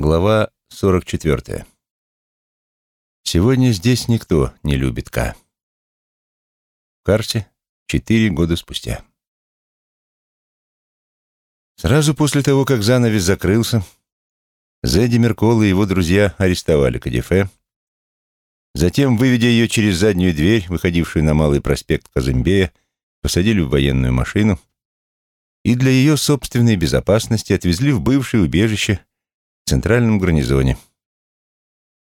Глава 44. Сегодня здесь никто не любит К. В Карсе четыре года спустя. Сразу после того, как занавес закрылся, Зедди Меркол и его друзья арестовали Кадифе. Затем, выведя ее через заднюю дверь, выходившую на Малый проспект Казымбея, посадили в военную машину и для ее собственной безопасности отвезли в бывшее убежище центральном гарнизоне,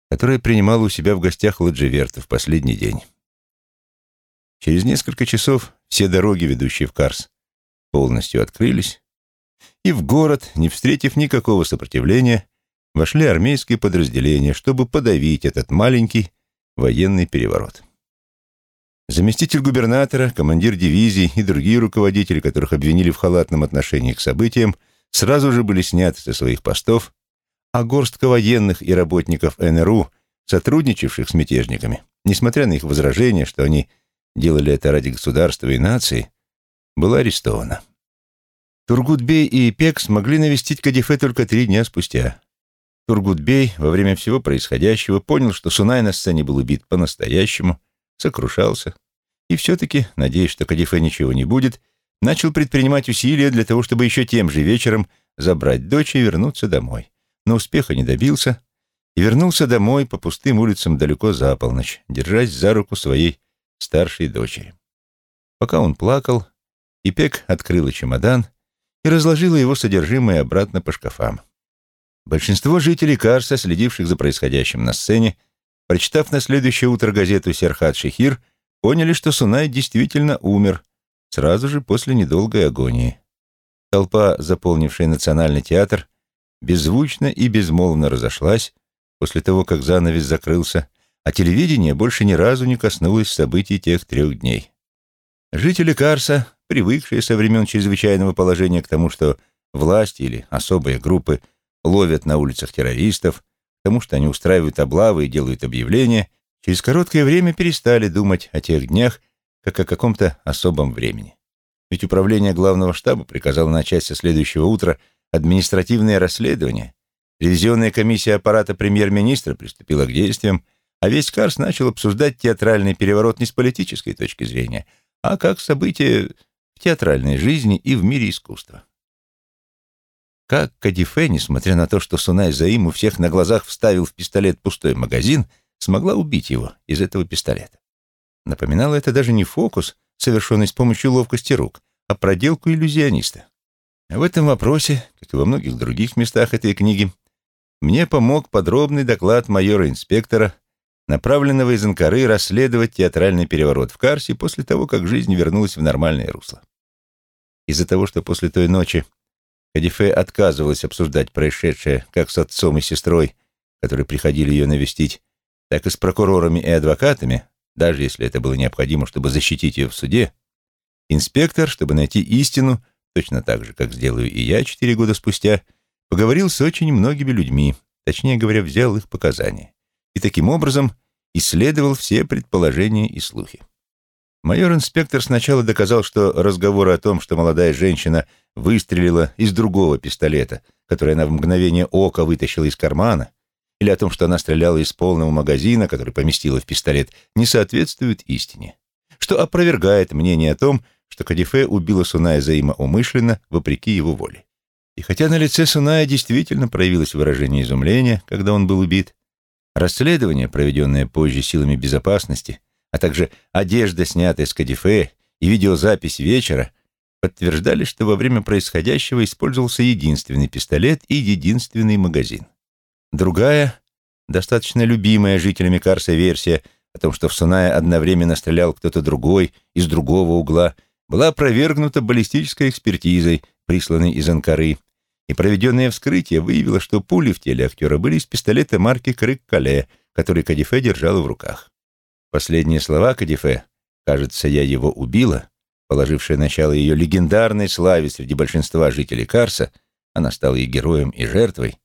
которое принимало у себя в гостях Ладживерта в последний день. Через несколько часов все дороги, ведущие в Карс, полностью открылись, и в город, не встретив никакого сопротивления, вошли армейские подразделения, чтобы подавить этот маленький военный переворот. Заместитель губернатора, командир дивизии и другие руководители, которых обвинили в халатном отношении к событиям, сразу же были сняты со своих постов а горстка военных и работников НРУ, сотрудничавших с мятежниками, несмотря на их возражения, что они делали это ради государства и нации, была арестована. Тургутбей и Ипек смогли навестить Кадифе только три дня спустя. Тургутбей во время всего происходящего понял, что Сунай на сцене был убит по-настоящему, сокрушался, и все-таки, надеясь, что Кадифе ничего не будет, начал предпринимать усилия для того, чтобы еще тем же вечером забрать дочь и вернуться домой но успеха не добился и вернулся домой по пустым улицам далеко за полночь, держась за руку своей старшей дочери. Пока он плакал, Ипек открыла чемодан и разложила его содержимое обратно по шкафам. Большинство жителей Карса, следивших за происходящим на сцене, прочитав на следующее утро газету «Серхат Шехир», поняли, что Сунай действительно умер сразу же после недолгой агонии. Толпа, заполнившая национальный театр, беззвучно и безмолвно разошлась после того, как занавес закрылся, а телевидение больше ни разу не коснулось событий тех трех дней. Жители Карса, привыкшие со времен чрезвычайного положения к тому, что власти или особые группы ловят на улицах террористов, к тому, что они устраивают облавы и делают объявления, через короткое время перестали думать о тех днях, как о каком-то особом времени. Ведь управление главного штаба приказало начать со следующего утра административное расследование, ревизионная комиссия аппарата премьер-министра приступила к действиям, а весь Карс начал обсуждать театральный переворот не с политической точки зрения, а как событие в театральной жизни и в мире искусства. Как Кадифе, несмотря на то, что Сунай Заим у всех на глазах вставил в пистолет пустой магазин, смогла убить его из этого пистолета. Напоминало это даже не фокус, совершенный с помощью ловкости рук, а проделку иллюзиониста. В этом вопросе, как и во многих других местах этой книги, мне помог подробный доклад майора-инспектора, направленного из Анкары расследовать театральный переворот в Карсе после того, как жизнь вернулась в нормальное русло. Из-за того, что после той ночи Кадифе отказывалась обсуждать происшедшее как с отцом и сестрой, которые приходили ее навестить, так и с прокурорами и адвокатами, даже если это было необходимо, чтобы защитить ее в суде, инспектор, чтобы найти истину, точно так же, как сделаю и я четыре года спустя, поговорил с очень многими людьми, точнее говоря, взял их показания. И таким образом исследовал все предположения и слухи. Майор-инспектор сначала доказал, что разговоры о том, что молодая женщина выстрелила из другого пистолета, который она в мгновение ока вытащила из кармана, или о том, что она стреляла из полного магазина, который поместила в пистолет, не соответствуют истине, что опровергает мнение о том, что Кадифе убила Суная Заима умышленно, вопреки его воле. И хотя на лице Суная действительно проявилось выражение изумления, когда он был убит, расследование, проведенное позже силами безопасности, а также одежда, снятая с Кадифе, и видеозапись вечера подтверждали, что во время происходящего использовался единственный пистолет и единственный магазин. Другая, достаточно любимая жителями Карса версия о том, что в Суная одновременно стрелял кто-то другой из другого угла – была опровергнута баллистической экспертизой, присланной из Анкары, и проведенное вскрытие выявило, что пули в теле актера были из пистолета марки Крык-Кале, который Кадифе держала в руках. Последние слова Кадифе «Кажется, я его убила», положившее начало ее легендарной славе среди большинства жителей Карса, она стала и героем, и жертвой,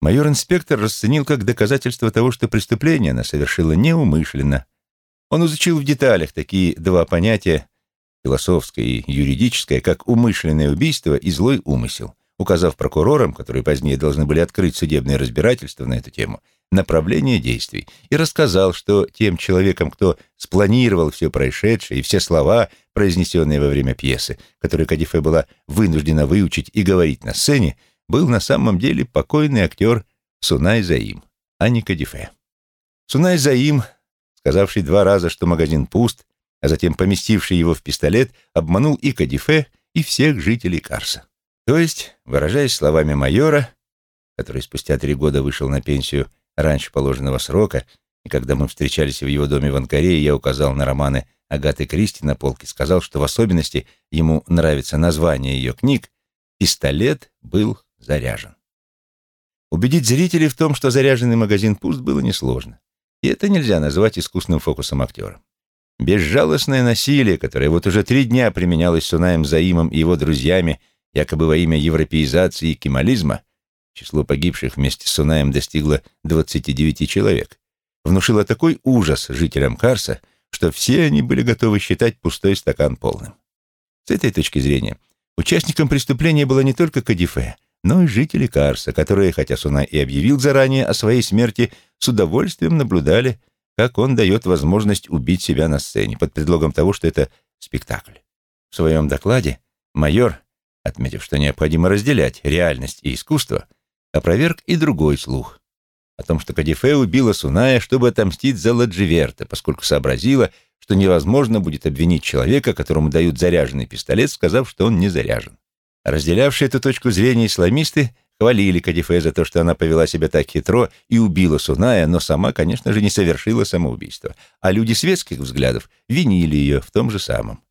майор-инспектор расценил как доказательство того, что преступление она совершила неумышленно. Он изучил в деталях такие два понятия, философское и юридическое, как умышленное убийство и злой умысел. указав прокурорам, которые позднее должны были открыть судебное разбирательство на эту тему, направление действий, и рассказал, что тем человеком, кто спланировал все происшедшее и все слова, произнесенные во время пьесы, которые Кадифе была вынуждена выучить и говорить на сцене, был на самом деле покойный актер Сунай Заим, а не Кадифе. Сунай Заим, сказавший два раза, что магазин пуст, а затем поместивший его в пистолет, обманул и Кадифе, и всех жителей Карса. То есть, выражаясь словами майора, который спустя три года вышел на пенсию раньше положенного срока, и когда мы встречались в его доме в Анкаре, я указал на романы Агаты Кристи на полке, сказал, что в особенности ему нравится название ее книг, пистолет был заряжен. Убедить зрителей в том, что заряженный магазин пуст, было несложно. И это нельзя назвать искусным фокусом актера. Безжалостное насилие, которое вот уже три дня применялось Сунаем Заимом и его друзьями, якобы во имя европеизации и кемализма, число погибших вместе с Сунаем достигло 29 человек, внушило такой ужас жителям Карса, что все они были готовы считать пустой стакан полным. С этой точки зрения, участником преступления было не только Кадифе, но и жители Карса, которые, хотя Сунай и объявил заранее о своей смерти, с удовольствием наблюдали, как он дает возможность убить себя на сцене под предлогом того, что это спектакль. В своем докладе майор, отметив, что необходимо разделять реальность и искусство, опроверг и другой слух о том, что Кадифе убила Суная, чтобы отомстить за Ладживерта, поскольку сообразила, что невозможно будет обвинить человека, которому дают заряженный пистолет, сказав, что он не заряжен. Разделявшие эту точку зрения исламисты хвалили Кадифе за то, что она повела себя так хитро и убила Суная, но сама, конечно же, не совершила самоубийство. А люди светских взглядов винили ее в том же самом.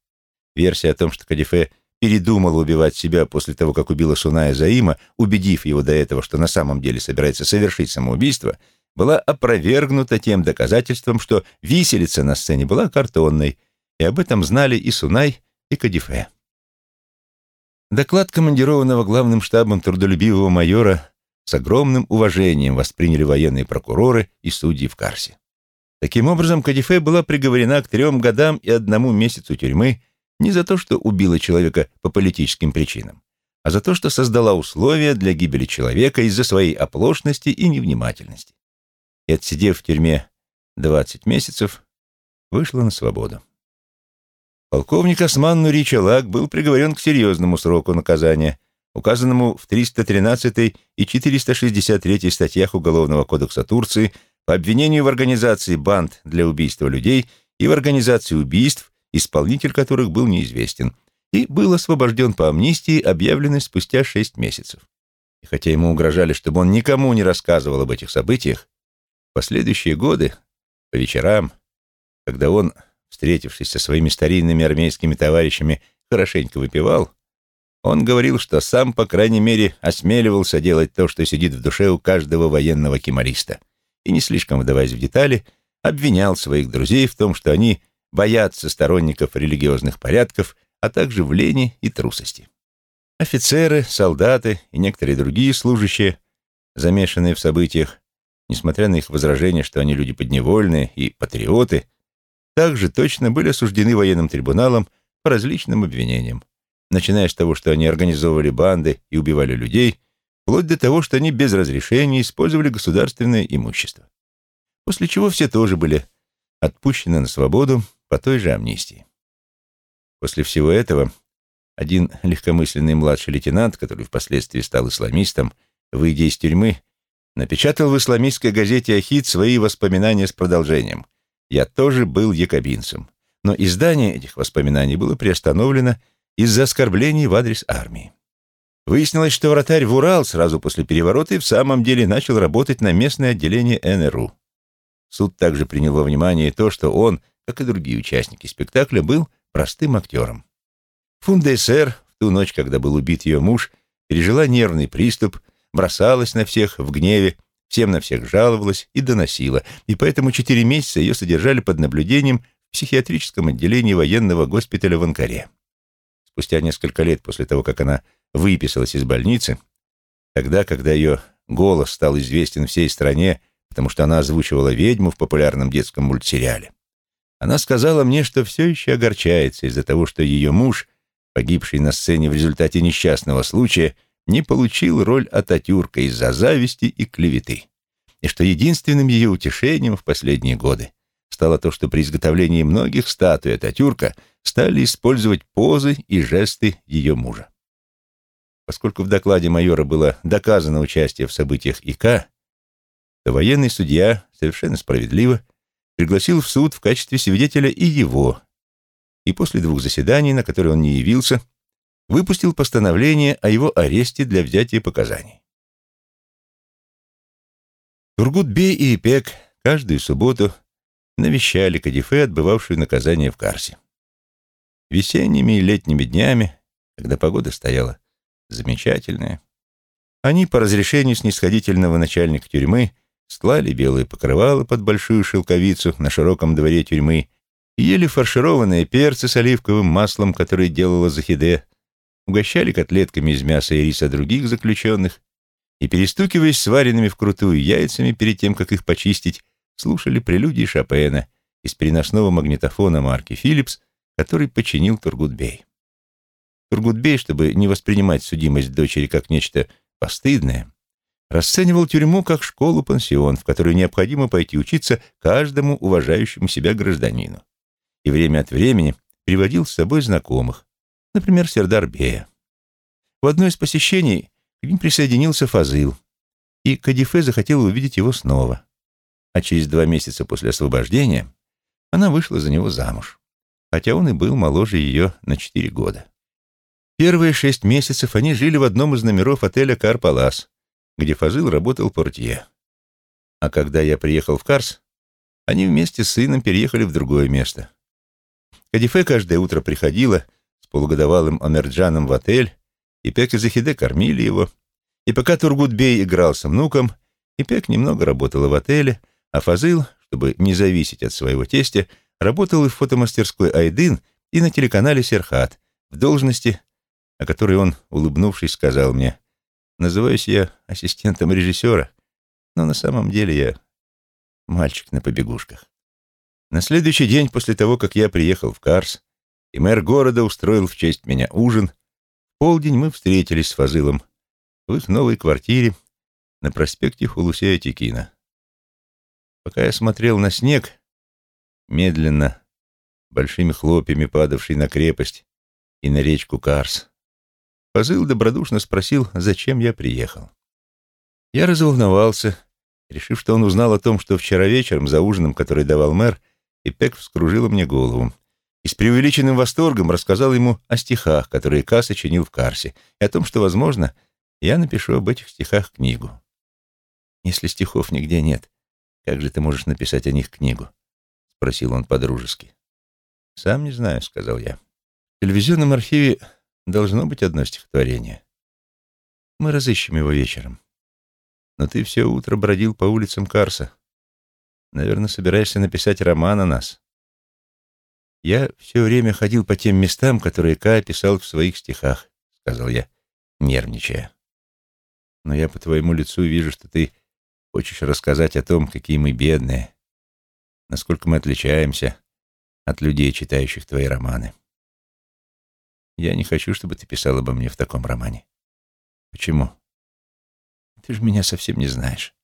Версия о том, что Кадифе передумала убивать себя после того, как убила Суная Заима, убедив его до этого, что на самом деле собирается совершить самоубийство, была опровергнута тем доказательством, что виселица на сцене была картонной, и об этом знали и Сунай, и Кадифе. Доклад командированного главным штабом трудолюбивого майора с огромным уважением восприняли военные прокуроры и судьи в Карсе. Таким образом, Кадифе была приговорена к трем годам и одному месяцу тюрьмы не за то, что убила человека по политическим причинам, а за то, что создала условия для гибели человека из-за своей оплошности и невнимательности. И, отсидев в тюрьме 20 месяцев, вышла на свободу. Полковник Осман Нури Чалак был приговорен к серьезному сроку наказания, указанному в 313 и 463 статьях Уголовного кодекса Турции по обвинению в организации банд для убийства людей и в организации убийств исполнитель которых был неизвестен, и был освобожден по амнистии, объявленной спустя шесть месяцев. И хотя ему угрожали, чтобы он никому не рассказывал об этих событиях, в последующие годы, по вечерам, когда он, встретившись со своими старинными армейскими товарищами, хорошенько выпивал, он говорил, что сам, по крайней мере, осмеливался делать то, что сидит в душе у каждого военного кемариста, и, не слишком вдаваясь в детали, обвинял своих друзей в том, что они боятся сторонников религиозных порядков, а также в лени и трусости. Офицеры, солдаты и некоторые другие служащие, замешанные в событиях, несмотря на их возражение, что они люди подневольные и патриоты, также точно были осуждены военным трибуналом по различным обвинениям, начиная с того, что они организовывали банды и убивали людей, вплоть до того, что они без разрешения использовали государственное имущество. После чего все тоже были отпущены на свободу по той же амнистии. После всего этого один легкомысленный младший лейтенант, который впоследствии стал исламистом, выйдя из тюрьмы, напечатал в исламистской газете «Ахид» свои воспоминания с продолжением. «Я тоже был якобинцем». Но издание этих воспоминаний было приостановлено из-за оскорблений в адрес армии. Выяснилось, что вратарь в Урал сразу после переворота и в самом деле начал работать на местное отделение НРУ. Суд также принял во внимание то, что он, как и другие участники спектакля, был простым актером. Фунда СР в ту ночь, когда был убит ее муж, пережила нервный приступ, бросалась на всех в гневе, всем на всех жаловалась и доносила, и поэтому четыре месяца ее содержали под наблюдением в психиатрическом отделении военного госпиталя в Анкаре. Спустя несколько лет после того, как она выписалась из больницы, тогда, когда ее голос стал известен всей стране, потому что она озвучивала ведьму в популярном детском мультсериале. Она сказала мне, что все еще огорчается из-за того, что ее муж, погибший на сцене в результате несчастного случая, не получил роль Ататюрка из-за зависти и клеветы, и что единственным ее утешением в последние годы стало то, что при изготовлении многих статуй Ататюрка стали использовать позы и жесты ее мужа. Поскольку в докладе майора было доказано участие в событиях ИК, то военный судья совершенно справедливо пригласил в суд в качестве свидетеля и его, и после двух заседаний, на которые он не явился, выпустил постановление о его аресте для взятия показаний. Тургут-бей и Ипек каждую субботу навещали Кадифе, отбывавшую наказание в Карсе. Весенними и летними днями, когда погода стояла замечательная, они по разрешению снисходительного начальника тюрьмы стлали белые покрывала под большую шелковицу на широком дворе тюрьмы ели фаршированные перцы с оливковым маслом, которые делала Захиде, угощали котлетками из мяса и риса других заключенных и, перестукиваясь сваренными вкрутую яйцами перед тем, как их почистить, слушали прелюдии Шопена из переносного магнитофона марки «Филлипс», который починил Тургутбей. Тургутбей, чтобы не воспринимать судимость дочери как нечто постыдное, расценивал тюрьму как школу-пансион, в которую необходимо пойти учиться каждому уважающему себя гражданину. И время от времени приводил с собой знакомых, например, Сердар Бея. В одно из посещений к ним присоединился Фазыл, и Кадифе захотела увидеть его снова. А через два месяца после освобождения она вышла за него замуж, хотя он и был моложе ее на четыре года. Первые шесть месяцев они жили в одном из номеров отеля «Кар-Палас», где Фазыл работал портье. А когда я приехал в Карс, они вместе с сыном переехали в другое место. Кадифе каждое утро приходила полугодовалым Амерджаном в отель, и Пек и Захиде кормили его. И пока Тургутбей играл с внуком, и Пек немного работала в отеле, а Фазыл, чтобы не зависеть от своего тестя, работал и в фотомастерской «Айдын», и на телеканале «Серхат» в должности, о которой он, улыбнувшись, сказал мне, «Называюсь я ассистентом режиссера, но на самом деле я мальчик на побегушках». На следующий день после того, как я приехал в Карс, и мэр города устроил в честь меня ужин, в полдень мы встретились с Фазылом в их новой квартире на проспекте Хулусея-Текина. Пока я смотрел на снег, медленно, большими хлопьями падавший на крепость и на речку Карс, Фазыл добродушно спросил, зачем я приехал. Я разволновался, решив, что он узнал о том, что вчера вечером за ужином, который давал мэр, и Пек вскружила мне голову. И с преувеличенным восторгом рассказал ему о стихах, которые Ка сочинил в Карсе, и о том, что, возможно, я напишу об этих стихах книгу. Если стихов нигде нет, как же ты можешь написать о них книгу? Спросил он подружески. Сам не знаю, сказал я. В телевизионном архиве должно быть одно стихотворение. Мы разыщем его вечером. Но ты все утро бродил по улицам Карса. Наверное, собираешься написать роман о нас. Я все время ходил по тем местам, которые Ка описал в своих стихах, сказал я, нервничая. Но я по твоему лицу вижу, что ты хочешь рассказать о том, какие мы бедные, насколько мы отличаемся от людей, читающих твои романы. Я не хочу, чтобы ты писал обо мне в таком романе. Почему? Ты же меня совсем не знаешь.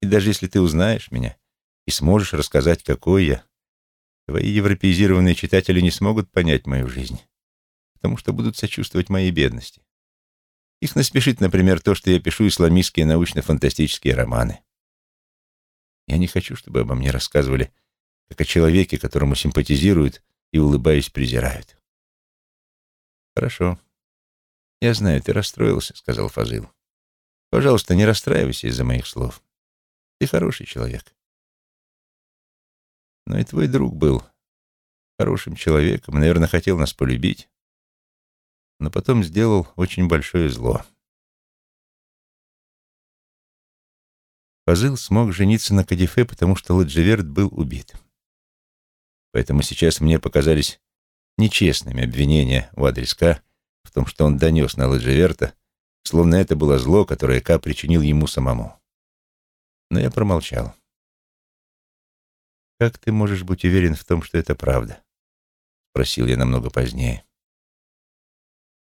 И даже если ты узнаешь меня, и сможешь рассказать, какой я, твои европеизированные читатели не смогут понять мою жизнь, потому что будут сочувствовать моей бедности. Их насмешит, например, то, что я пишу исламистские научно-фантастические романы. Я не хочу, чтобы обо мне рассказывали как о человеке, которому симпатизируют и, улыбаясь, презирают. Хорошо. Я знаю, ты расстроился, — сказал Фазыл. Пожалуйста, не расстраивайся из-за моих слов. Ты хороший человек. Но и твой друг был хорошим человеком, наверное, хотел нас полюбить, но потом сделал очень большое зло. Фазыл смог жениться на Кадифе, потому что Ладживерт был убит. Поэтому сейчас мне показались нечестными обвинения в адрес Ка в том, что он донес на Ладживерта, словно это было зло, которое Ка причинил ему самому. Но я промолчал. «Как ты можешь быть уверен в том, что это правда?» — спросил я намного позднее.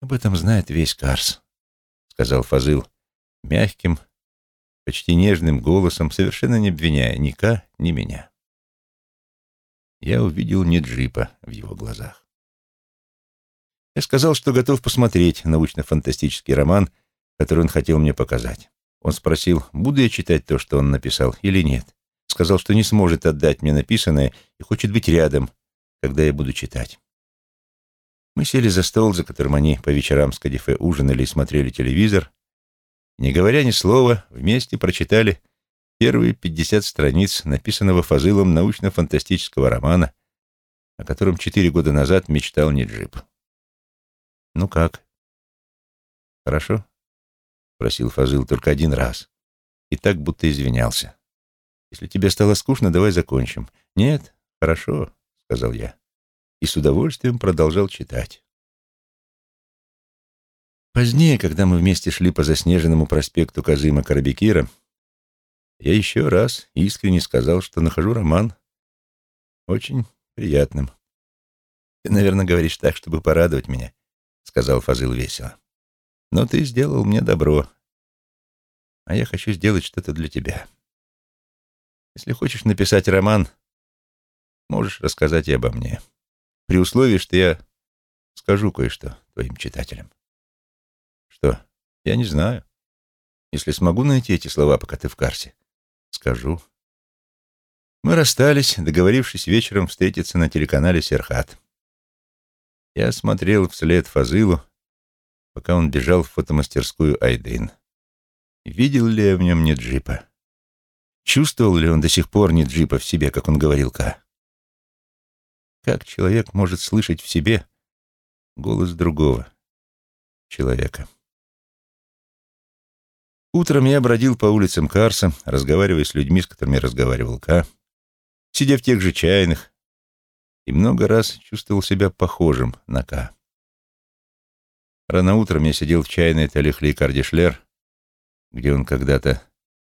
«Об этом знает весь Карс», — сказал Фазыл мягким, почти нежным голосом, совершенно не обвиняя ни Ка, ни меня. Я увидел не джипа в его глазах. Я сказал, что готов посмотреть научно-фантастический роман, который он хотел мне показать. Он спросил, буду я читать то, что он написал, или нет. Сказал, что не сможет отдать мне написанное и хочет быть рядом, когда я буду читать. Мы сели за стол, за которым они по вечерам с Кадифе ужинали и смотрели телевизор. Не говоря ни слова, вместе прочитали первые пятьдесят страниц написанного Фазылом научно-фантастического романа, о котором четыре года назад мечтал Ниджип. «Ну как?» «Хорошо?» — просил Фазыл только один раз. И так будто извинялся. «Если тебе стало скучно, давай закончим». «Нет, хорошо», — сказал я и с удовольствием продолжал читать. Позднее, когда мы вместе шли по заснеженному проспекту Казыма Карабекира, я еще раз искренне сказал, что нахожу роман очень приятным. «Ты, наверное, говоришь так, чтобы порадовать меня», — сказал Фазыл весело. «Но ты сделал мне добро, а я хочу сделать что-то для тебя. Если хочешь написать роман, можешь рассказать и обо мне» при условии, что я скажу кое-что твоим читателям. Что? Я не знаю. Если смогу найти эти слова, пока ты в Карсе, скажу. Мы расстались, договорившись вечером встретиться на телеканале «Серхат». Я смотрел вслед Фазылу, пока он бежал в фотомастерскую Айдын. Видел ли я в нем не джипа? Чувствовал ли он до сих пор не джипа в себе, как он говорил Ка? Как человек может слышать в себе голос другого человека? Утром я бродил по улицам Карса, разговаривая с людьми, с которыми разговаривал Ка, сидя в тех же чайных, и много раз чувствовал себя похожим на Ка. Рано утром я сидел в чайной Талихли Кардишлер, где он когда-то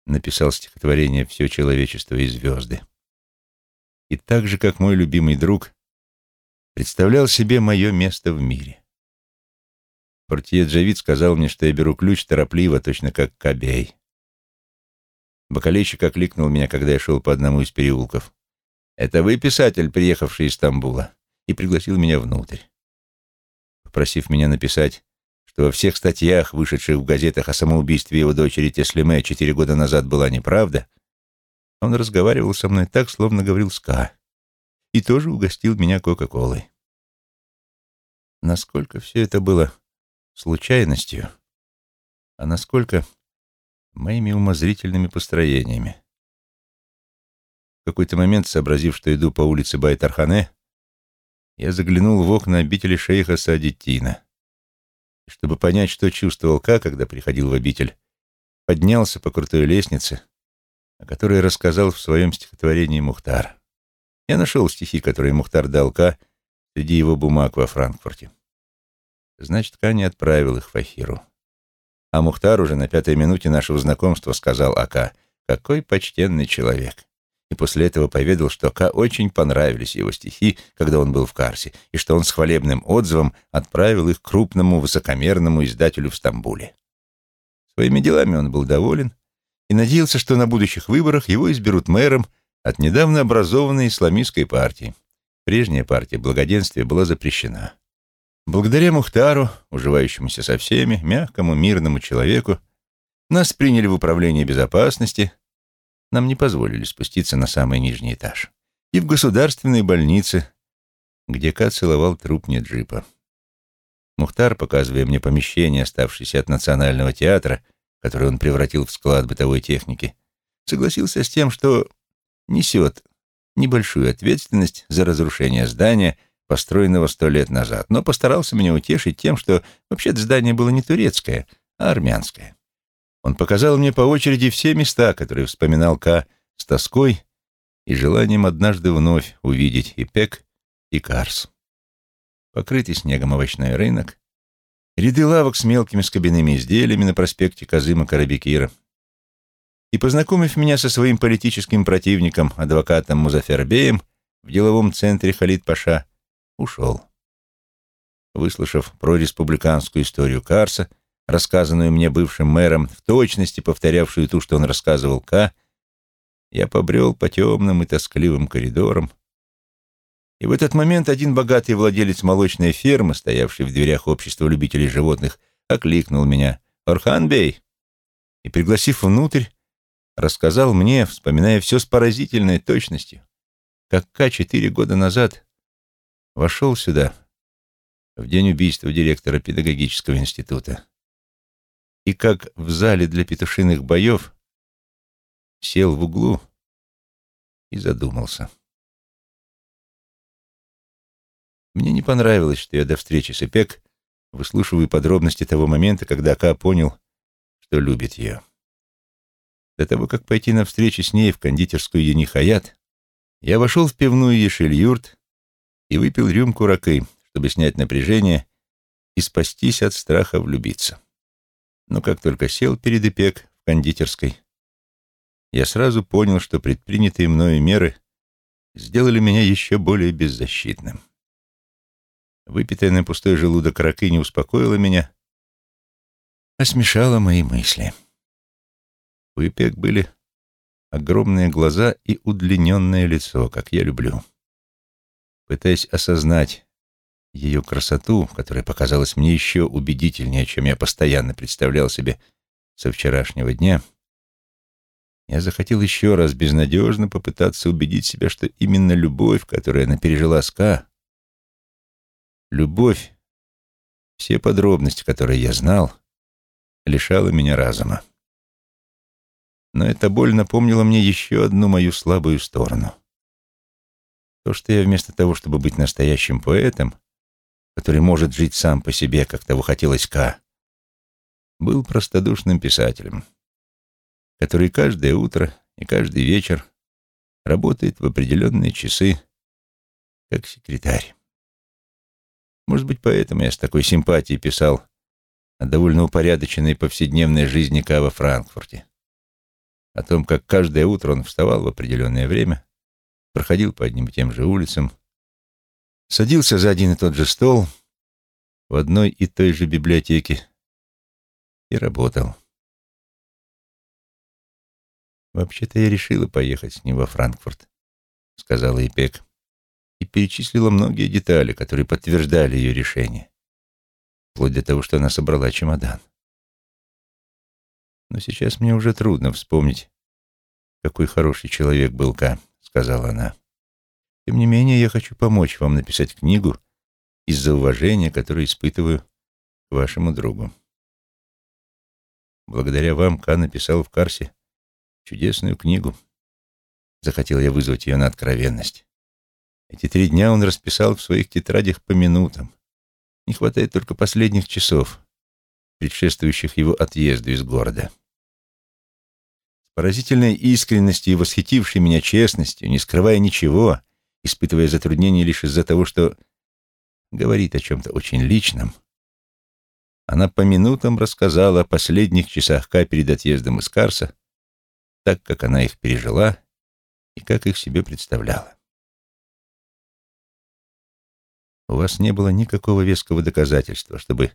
написал стихотворение «Все человечество и звезды». И так же, как мой любимый друг, представлял себе мое место в мире. Портье Джавид сказал мне, что я беру ключ торопливо, точно как Кобей. Бакалейщик окликнул меня, когда я шел по одному из переулков. «Это вы писатель, приехавший из Стамбула?» и пригласил меня внутрь. Попросив меня написать, что во всех статьях, вышедших в газетах о самоубийстве его дочери Теслиме четыре года назад была неправда, он разговаривал со мной так, словно говорил ска и тоже угостил меня Кока-Колой. Насколько все это было случайностью, а насколько моими умозрительными построениями. В какой-то момент, сообразив, что иду по улице Байтархане, я заглянул в окна обители шейха Садитина. Чтобы понять, что чувствовал Ка, когда приходил в обитель, поднялся по крутой лестнице, о которой рассказал в своем стихотворении Мухтар. Я нашел стихи, которые Мухтар дал Ка среди его бумаг во Франкфурте. Значит, Ка не отправил их Фахиру. А Мухтар уже на пятой минуте нашего знакомства сказал Ака, какой почтенный человек. И после этого поведал, что Ка очень понравились его стихи, когда он был в Карсе, и что он с хвалебным отзывом отправил их крупному высокомерному издателю в Стамбуле. Своими делами он был доволен и надеялся, что на будущих выборах его изберут мэром от недавно образованной исламистской партии. Прежняя партия благоденствия была запрещена. Благодаря Мухтару, уживающемуся со всеми, мягкому, мирному человеку, нас приняли в управление безопасности, нам не позволили спуститься на самый нижний этаж, и в государственной больнице, где Ка целовал труп Неджипа. Мухтар, показывая мне помещение, оставшееся от Национального театра, которое он превратил в склад бытовой техники, согласился с тем, что несет небольшую ответственность за разрушение здания, построенного сто лет назад, но постарался меня утешить тем, что вообще-то здание было не турецкое, а армянское. Он показал мне по очереди все места, которые вспоминал Ка с тоской и желанием однажды вновь увидеть и Пек, и Карс. Покрытый снегом овощной рынок, ряды лавок с мелкими скобяными изделиями на проспекте Казыма Карабекира — и, познакомив меня со своим политическим противником, адвокатом Музафербеем, в деловом центре Халид-Паша, ушел. Выслушав про республиканскую историю Карса, рассказанную мне бывшим мэром, в точности повторявшую ту, что он рассказывал К, я побрел по темным и тоскливым коридорам. И в этот момент один богатый владелец молочной фермы, стоявший в дверях общества любителей животных, окликнул меня «Орхан Бей!» и, пригласив внутрь, рассказал мне, вспоминая все с поразительной точностью, как К четыре года назад вошел сюда, в день убийства директора педагогического института, и как в зале для петушиных боев сел в углу и задумался. Мне не понравилось, что я до встречи с Эпек выслушиваю подробности того момента, когда Ка понял, что любит ее. До того, как пойти на встречу с ней в кондитерскую Енихаят, я вошел в пивную Ешель-Юрт и выпил рюмку ракы, чтобы снять напряжение и спастись от страха влюбиться. Но как только сел перед Эпек в кондитерской, я сразу понял, что предпринятые мною меры сделали меня еще более беззащитным. Выпитая на пустой желудок ракы не успокоила меня, а смешала мои мысли. У Эпек были огромные глаза и удлиненное лицо, как я люблю. Пытаясь осознать ее красоту, которая показалась мне еще убедительнее, чем я постоянно представлял себе со вчерашнего дня, я захотел еще раз безнадежно попытаться убедить себя, что именно любовь, которую она пережила с Ка, любовь, все подробности, которые я знал, лишала меня разума. Но эта боль напомнила мне еще одну мою слабую сторону. То, что я вместо того, чтобы быть настоящим поэтом, который может жить сам по себе, как того хотелось Ка, был простодушным писателем, который каждое утро и каждый вечер работает в определенные часы как секретарь. Может быть, поэтому я с такой симпатией писал о довольно упорядоченной повседневной жизни Ка во Франкфурте, о том, как каждое утро он вставал в определенное время, проходил по одним и тем же улицам, садился за один и тот же стол в одной и той же библиотеке и работал. «Вообще-то я решила поехать с ним во Франкфурт», — сказала Ипек, и перечислила многие детали, которые подтверждали ее решение, вплоть до того, что она собрала чемодан. «Но сейчас мне уже трудно вспомнить, какой хороший человек был Ка», — сказала она. Тем не менее, я хочу помочь вам написать книгу из-за уважения, которое испытываю к вашему другу. Благодаря вам Ка написал в Карсе чудесную книгу. Захотел я вызвать ее на откровенность. Эти три дня он расписал в своих тетрадях по минутам. Не хватает только последних часов, предшествующих его отъезду из города. С поразительной искренностью и восхитившей меня честностью, не скрывая ничего, испытывая затруднения лишь из-за того, что говорит о чем-то очень личном, она по минутам рассказала о последних часах Ка перед отъездом из Карса, так, как она их пережила и как их себе представляла. У вас не было никакого веского доказательства, чтобы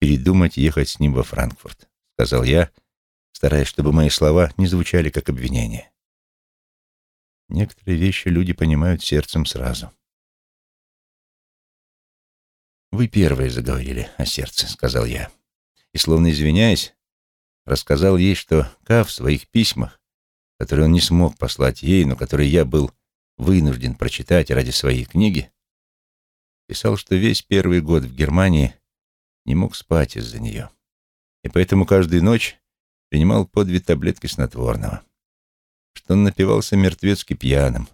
передумать ехать с ним во Франкфурт, сказал я, стараясь, чтобы мои слова не звучали как обвинение. Некоторые вещи люди понимают сердцем сразу. «Вы первые заговорили о сердце», — сказал я. И, словно извиняясь, рассказал ей, что Ка в своих письмах, которые он не смог послать ей, но которые я был вынужден прочитать ради своей книги, писал, что весь первый год в Германии не мог спать из-за нее, и поэтому каждую ночь принимал по две таблетки снотворного что он напивался мертвецки пьяным,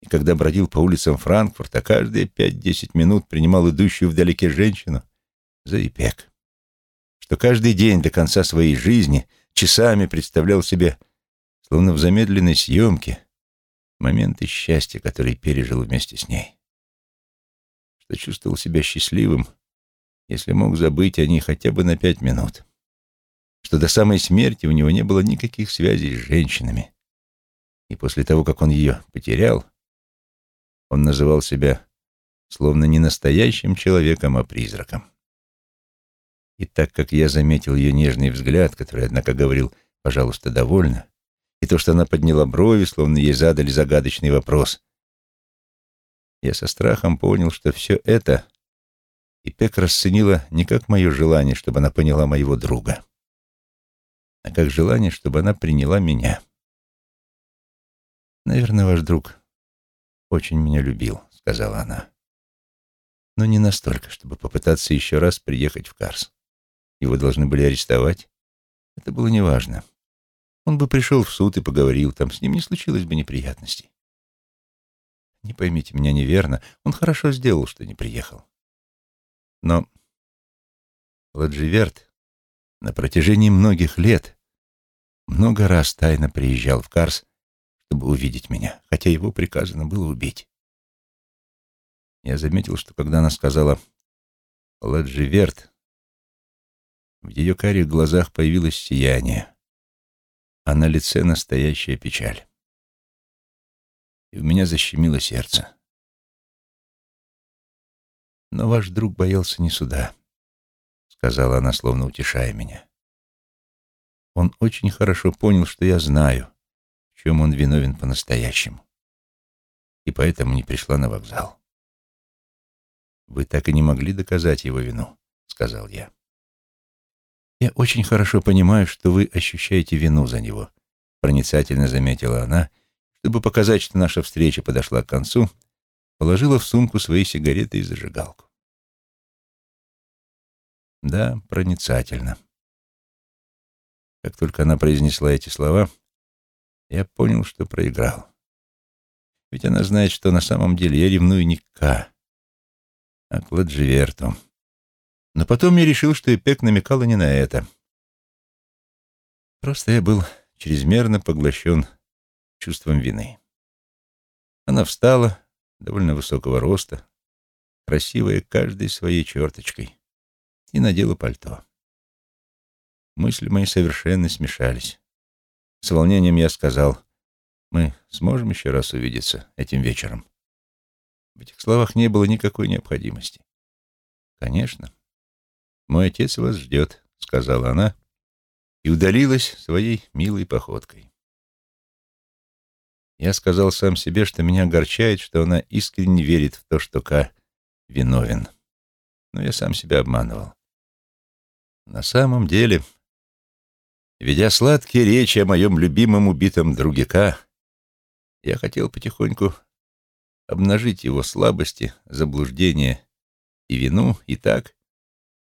и когда бродил по улицам Франкфурта, каждые пять-десять минут принимал идущую вдалеке женщину за ипек, что каждый день до конца своей жизни часами представлял себе, словно в замедленной съемке, моменты счастья, которые пережил вместе с ней, что чувствовал себя счастливым, если мог забыть о ней хотя бы на пять минут, что до самой смерти у него не было никаких связей с женщинами, и после того, как он ее потерял, он называл себя словно не настоящим человеком, а призраком. И так как я заметил ее нежный взгляд, который, однако, говорил «пожалуйста, довольно», и то, что она подняла брови, словно ей задали загадочный вопрос, я со страхом понял, что все это и Пек расценила не как мое желание, чтобы она поняла моего друга, а как желание, чтобы она приняла меня. «Наверное, ваш друг очень меня любил», — сказала она. «Но не настолько, чтобы попытаться еще раз приехать в Карс. Его должны были арестовать. Это было неважно. Он бы пришел в суд и поговорил там, с ним не случилось бы неприятностей. Не поймите меня неверно, он хорошо сделал, что не приехал. Но Ладживерт на протяжении многих лет много раз тайно приезжал в Карс, чтобы увидеть меня, хотя его приказано было убить. Я заметил, что когда она сказала «Ладживерт», в ее карих глазах появилось сияние, а на лице настоящая печаль. И у меня защемило сердце. Но ваш друг боялся не суда, сказала она, словно утешая меня. Он очень хорошо понял, что я знаю, чем он виновен по-настоящему. И поэтому не пришла на вокзал. Вы так и не могли доказать его вину, сказал я. Я очень хорошо понимаю, что вы ощущаете вину за него, проницательно заметила она, чтобы показать, что наша встреча подошла к концу положила в сумку свои сигареты и зажигалку. Да, проницательно. Как только она произнесла эти слова, я понял, что проиграл. Ведь она знает, что на самом деле я ревную не к Ка, а к Ладживерту. Но потом я решил, что Эпек намекала не на это. Просто я был чрезмерно поглощен чувством вины. Она встала, довольно высокого роста, красивая каждой своей черточкой, и надела пальто. Мысли мои совершенно смешались. С волнением я сказал, мы сможем еще раз увидеться этим вечером. В этих словах не было никакой необходимости. Конечно. Мой отец вас ждет, сказала она и удалилась своей милой походкой. Я сказал сам себе, что меня огорчает, что она искренне верит в то, что Ка виновен. Но я сам себя обманывал. На самом деле, ведя сладкие речи о моем любимом убитом друге Ка, я хотел потихоньку обнажить его слабости, заблуждения и вину, и так,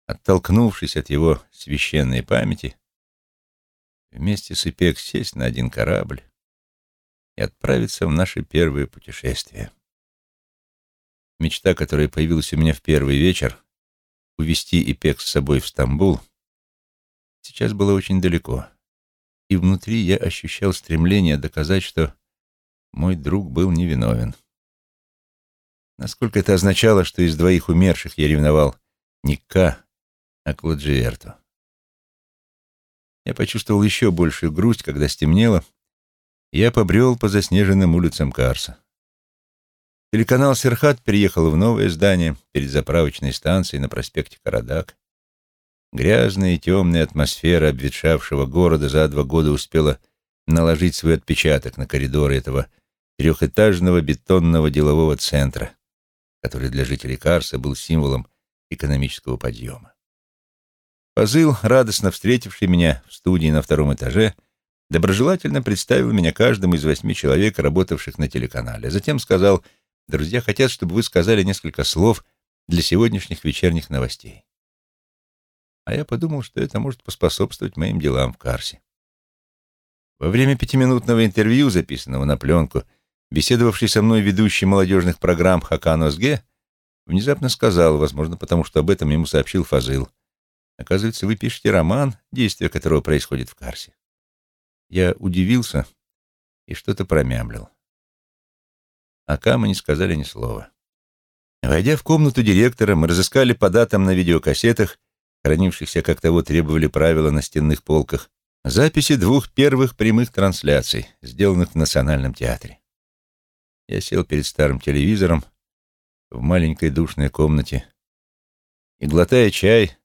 оттолкнувшись от его священной памяти, вместе с Ипек сесть на один корабль, и отправиться в наше первое путешествие. Мечта, которая появилась у меня в первый вечер, увезти Ипек с собой в Стамбул, сейчас была очень далеко, и внутри я ощущал стремление доказать, что мой друг был невиновен. Насколько это означало, что из двоих умерших я ревновал не к Ка, а к Ладжиерту. Я почувствовал еще большую грусть, когда стемнело, я побрел по заснеженным улицам Карса. Телеканал «Серхат» переехал в новое здание перед заправочной станцией на проспекте Карадак. Грязная и темная атмосфера обветшавшего города за два года успела наложить свой отпечаток на коридоры этого трехэтажного бетонного делового центра, который для жителей Карса был символом экономического подъема. Позыл, радостно встретивший меня в студии на втором этаже, — доброжелательно представил меня каждому из восьми человек, работавших на телеканале. Затем сказал, друзья хотят, чтобы вы сказали несколько слов для сегодняшних вечерних новостей. А я подумал, что это может поспособствовать моим делам в Карсе. Во время пятиминутного интервью, записанного на пленку, беседовавший со мной ведущий молодежных программ Хакан Озге внезапно сказал, возможно, потому что об этом ему сообщил Фазыл. Оказывается, вы пишете роман, действие которого происходит в Карсе. Я удивился и что-то промямлил. А Кама не сказали ни слова. Войдя в комнату директора, мы разыскали по датам на видеокассетах, хранившихся, как того требовали правила на стенных полках, записи двух первых прямых трансляций, сделанных в Национальном театре. Я сел перед старым телевизором в маленькой душной комнате и, глотая чай,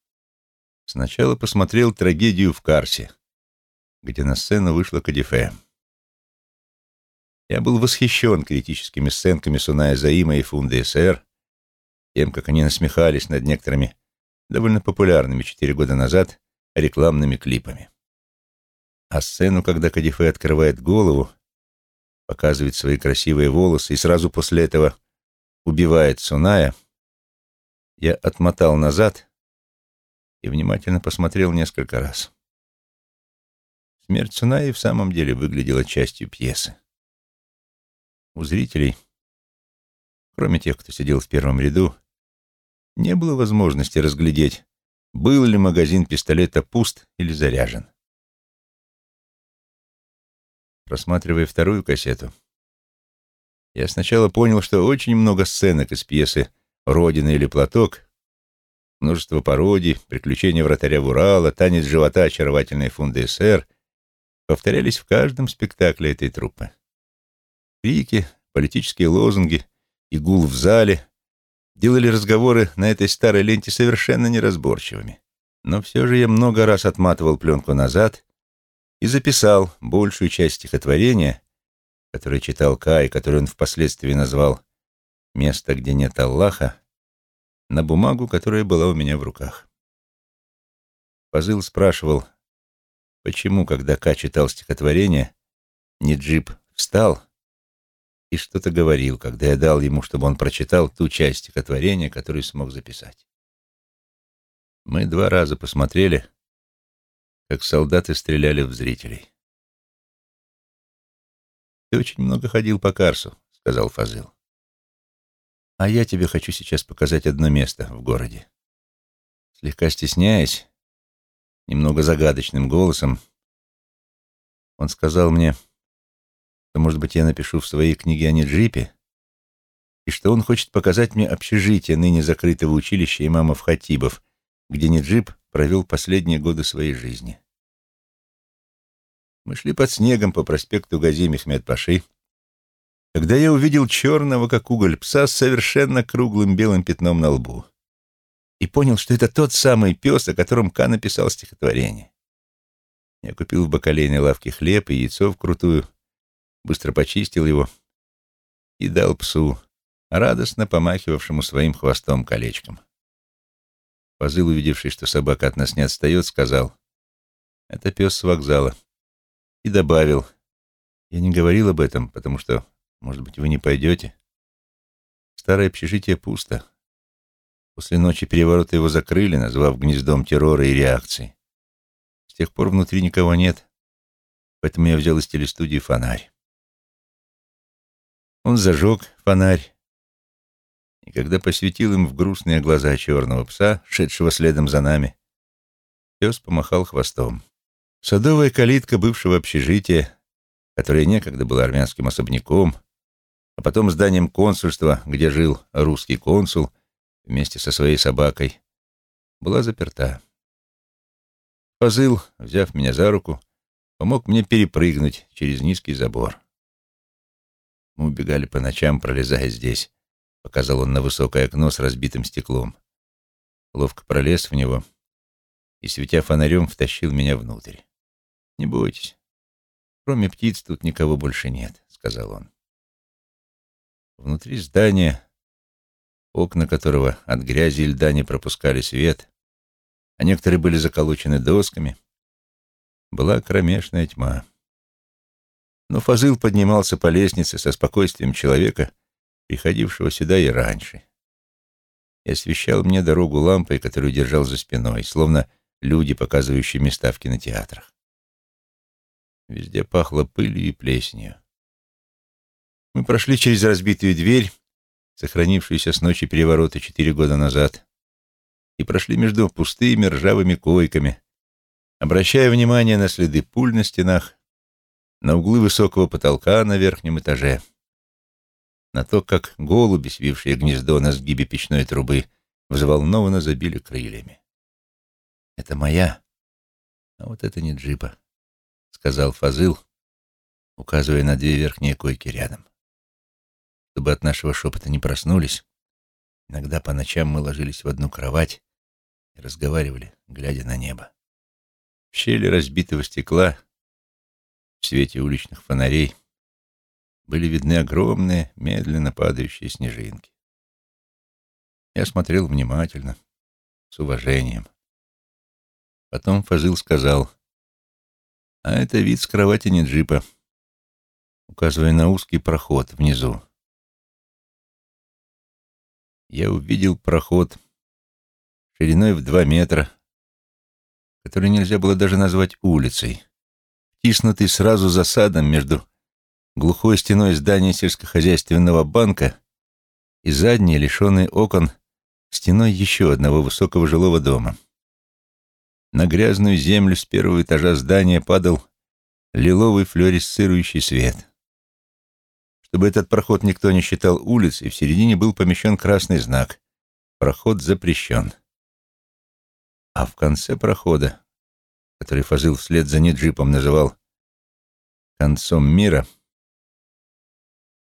Сначала посмотрел трагедию в Карсе, где на сцену вышла Кадифе. Я был восхищен критическими сценками Суная Заима и Фунда СР, тем, как они насмехались над некоторыми довольно популярными четыре года назад рекламными клипами. А сцену, когда Кадифе открывает голову, показывает свои красивые волосы и сразу после этого убивает Суная, я отмотал назад и внимательно посмотрел несколько раз. Смерть Суная в самом деле выглядела частью пьесы. У зрителей, кроме тех, кто сидел в первом ряду, не было возможности разглядеть, был ли магазин пистолета пуст или заряжен. Просматривая вторую кассету, я сначала понял, что очень много сценок из пьесы «Родина или платок», множество пародий, приключения вратаря в Урала, танец живота очаровательной фунды СССР повторялись в каждом спектакле этой труппы. Крики, политические лозунги и в зале делали разговоры на этой старой ленте совершенно неразборчивыми. Но все же я много раз отматывал пленку назад и записал большую часть стихотворения, которое читал Кай, которое он впоследствии назвал «Место, где нет Аллаха», на бумагу, которая была у меня в руках. Фазыл спрашивал, почему, когда Ка читал стихотворение, Ниджип встал и что-то говорил, когда я дал ему, чтобы он прочитал ту часть стихотворения, которую смог записать. Мы два раза посмотрели, как солдаты стреляли в зрителей. «Ты очень много ходил по Карсу», — сказал Фазыл. «А я тебе хочу сейчас показать одно место в городе». Слегка стесняясь, немного загадочным голосом, он сказал мне что, может быть, я напишу в своей книге о Неджипе, и что он хочет показать мне общежитие ныне закрытого училища имамов Хатибов, где Неджип провел последние годы своей жизни. Мы шли под снегом по проспекту Гази Мехмед-Паши, когда я увидел черного, как уголь, пса с совершенно круглым белым пятном на лбу и понял, что это тот самый пес, о котором Ка написал стихотворение. Я купил в бакалейной лавке хлеб и яйцо вкрутую, быстро почистил его и дал псу, радостно помахивавшему своим хвостом колечком. Фазыл, увидевший, что собака от нас не отстает, сказал, «Это пес с вокзала». И добавил, «Я не говорил об этом, потому что, может быть, вы не пойдете. Старое общежитие пусто. После ночи переворота его закрыли, назвав гнездом террора и реакции. С тех пор внутри никого нет, поэтому я взял из телестудии фонарь. Он зажег фонарь, и когда посветил им в грустные глаза черного пса, шедшего следом за нами, пес помахал хвостом. Садовая калитка бывшего общежития, которое некогда было армянским особняком, а потом зданием консульства, где жил русский консул вместе со своей собакой, была заперта. Позыл, взяв меня за руку, помог мне перепрыгнуть через низкий забор. Мы убегали по ночам, пролезая здесь. Показал он на высокое окно с разбитым стеклом. Ловко пролез в него и, светя фонарем, втащил меня внутрь. «Не бойтесь. Кроме птиц тут никого больше нет», — сказал он. Внутри здания, окна которого от грязи и льда не пропускали свет, а некоторые были заколочены досками, была кромешная тьма. Но Фазыл поднимался по лестнице со спокойствием человека, приходившего сюда и раньше, и освещал мне дорогу лампой, которую держал за спиной, словно люди, показывающие места в кинотеатрах. Везде пахло пылью и плесенью. Мы прошли через разбитую дверь, сохранившуюся с ночи переворота четыре года назад, и прошли между пустыми ржавыми койками, обращая внимание на следы пуль на стенах, на углы высокого потолка на верхнем этаже, на то, как голуби, свившие гнездо на сгибе печной трубы, взволнованно забили крыльями. «Это моя, а вот это не джипа», — сказал Фазыл, указывая на две верхние койки рядом. Чтобы от нашего шепота не проснулись, иногда по ночам мы ложились в одну кровать и разговаривали, глядя на небо. В щели разбитого стекла, в свете уличных фонарей, были видны огромные, медленно падающие снежинки. Я смотрел внимательно, с уважением. Потом Фазыл сказал, «А это вид с кровати не джипа», указывая на узкий проход внизу. Я увидел проход шириной в два метра, который нельзя было даже назвать улицей, тиснутый сразу за садом между глухой стеной здания сельскохозяйственного банка и задней, лишенной окон, стеной еще одного высокого жилого дома. На грязную землю с первого этажа здания падал лиловый флуоресцирующий свет. Чтобы этот проход никто не считал улицей, в середине был помещен красный знак «Проход запрещен». А в конце прохода, который Фазыл вслед за Неджипом называл «концом мира»,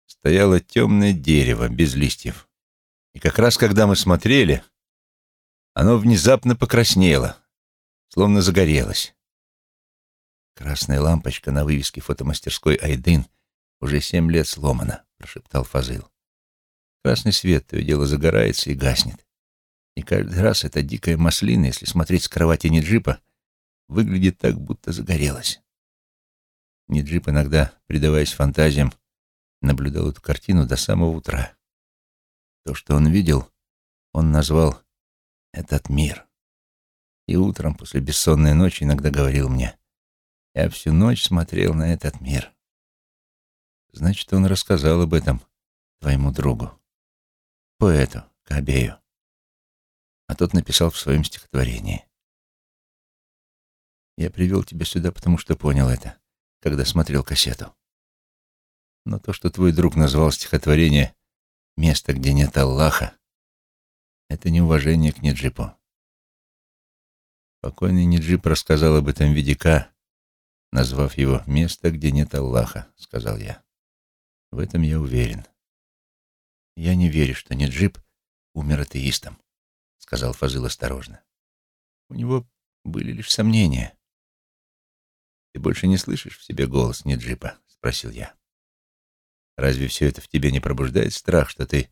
стояло темное дерево без листьев. И как раз когда мы смотрели, оно внезапно покраснело, словно загорелось. Красная лампочка на вывеске фотомастерской «Айдын» уже семь лет сломана, прошептал Фазыл. Красный свет то и дело загорается и гаснет. И каждый раз эта дикая маслина, если смотреть с кровати Ниджипа, выглядит так, будто загорелась. Ниджип иногда, предаваясь фантазиям, наблюдал эту картину до самого утра. То, что он видел, он назвал «этот мир». И утром, после бессонной ночи, иногда говорил мне, «Я всю ночь смотрел на этот мир». Значит, он рассказал об этом твоему другу, поэту Кабею. А тот написал в своем стихотворении. Я привел тебя сюда, потому что понял это, когда смотрел кассету. Но то, что твой друг назвал стихотворение «Место, где нет Аллаха», это неуважение к Неджипу. Покойный Неджип рассказал об этом Ведика, назвав его «Место, где нет Аллаха», — сказал я. В этом я уверен. Я не верю, что Неджип умер атеистом, — сказал Фазыл осторожно. У него были лишь сомнения. Ты больше не слышишь в себе голос Неджипа? — спросил я. Разве все это в тебе не пробуждает страх, что ты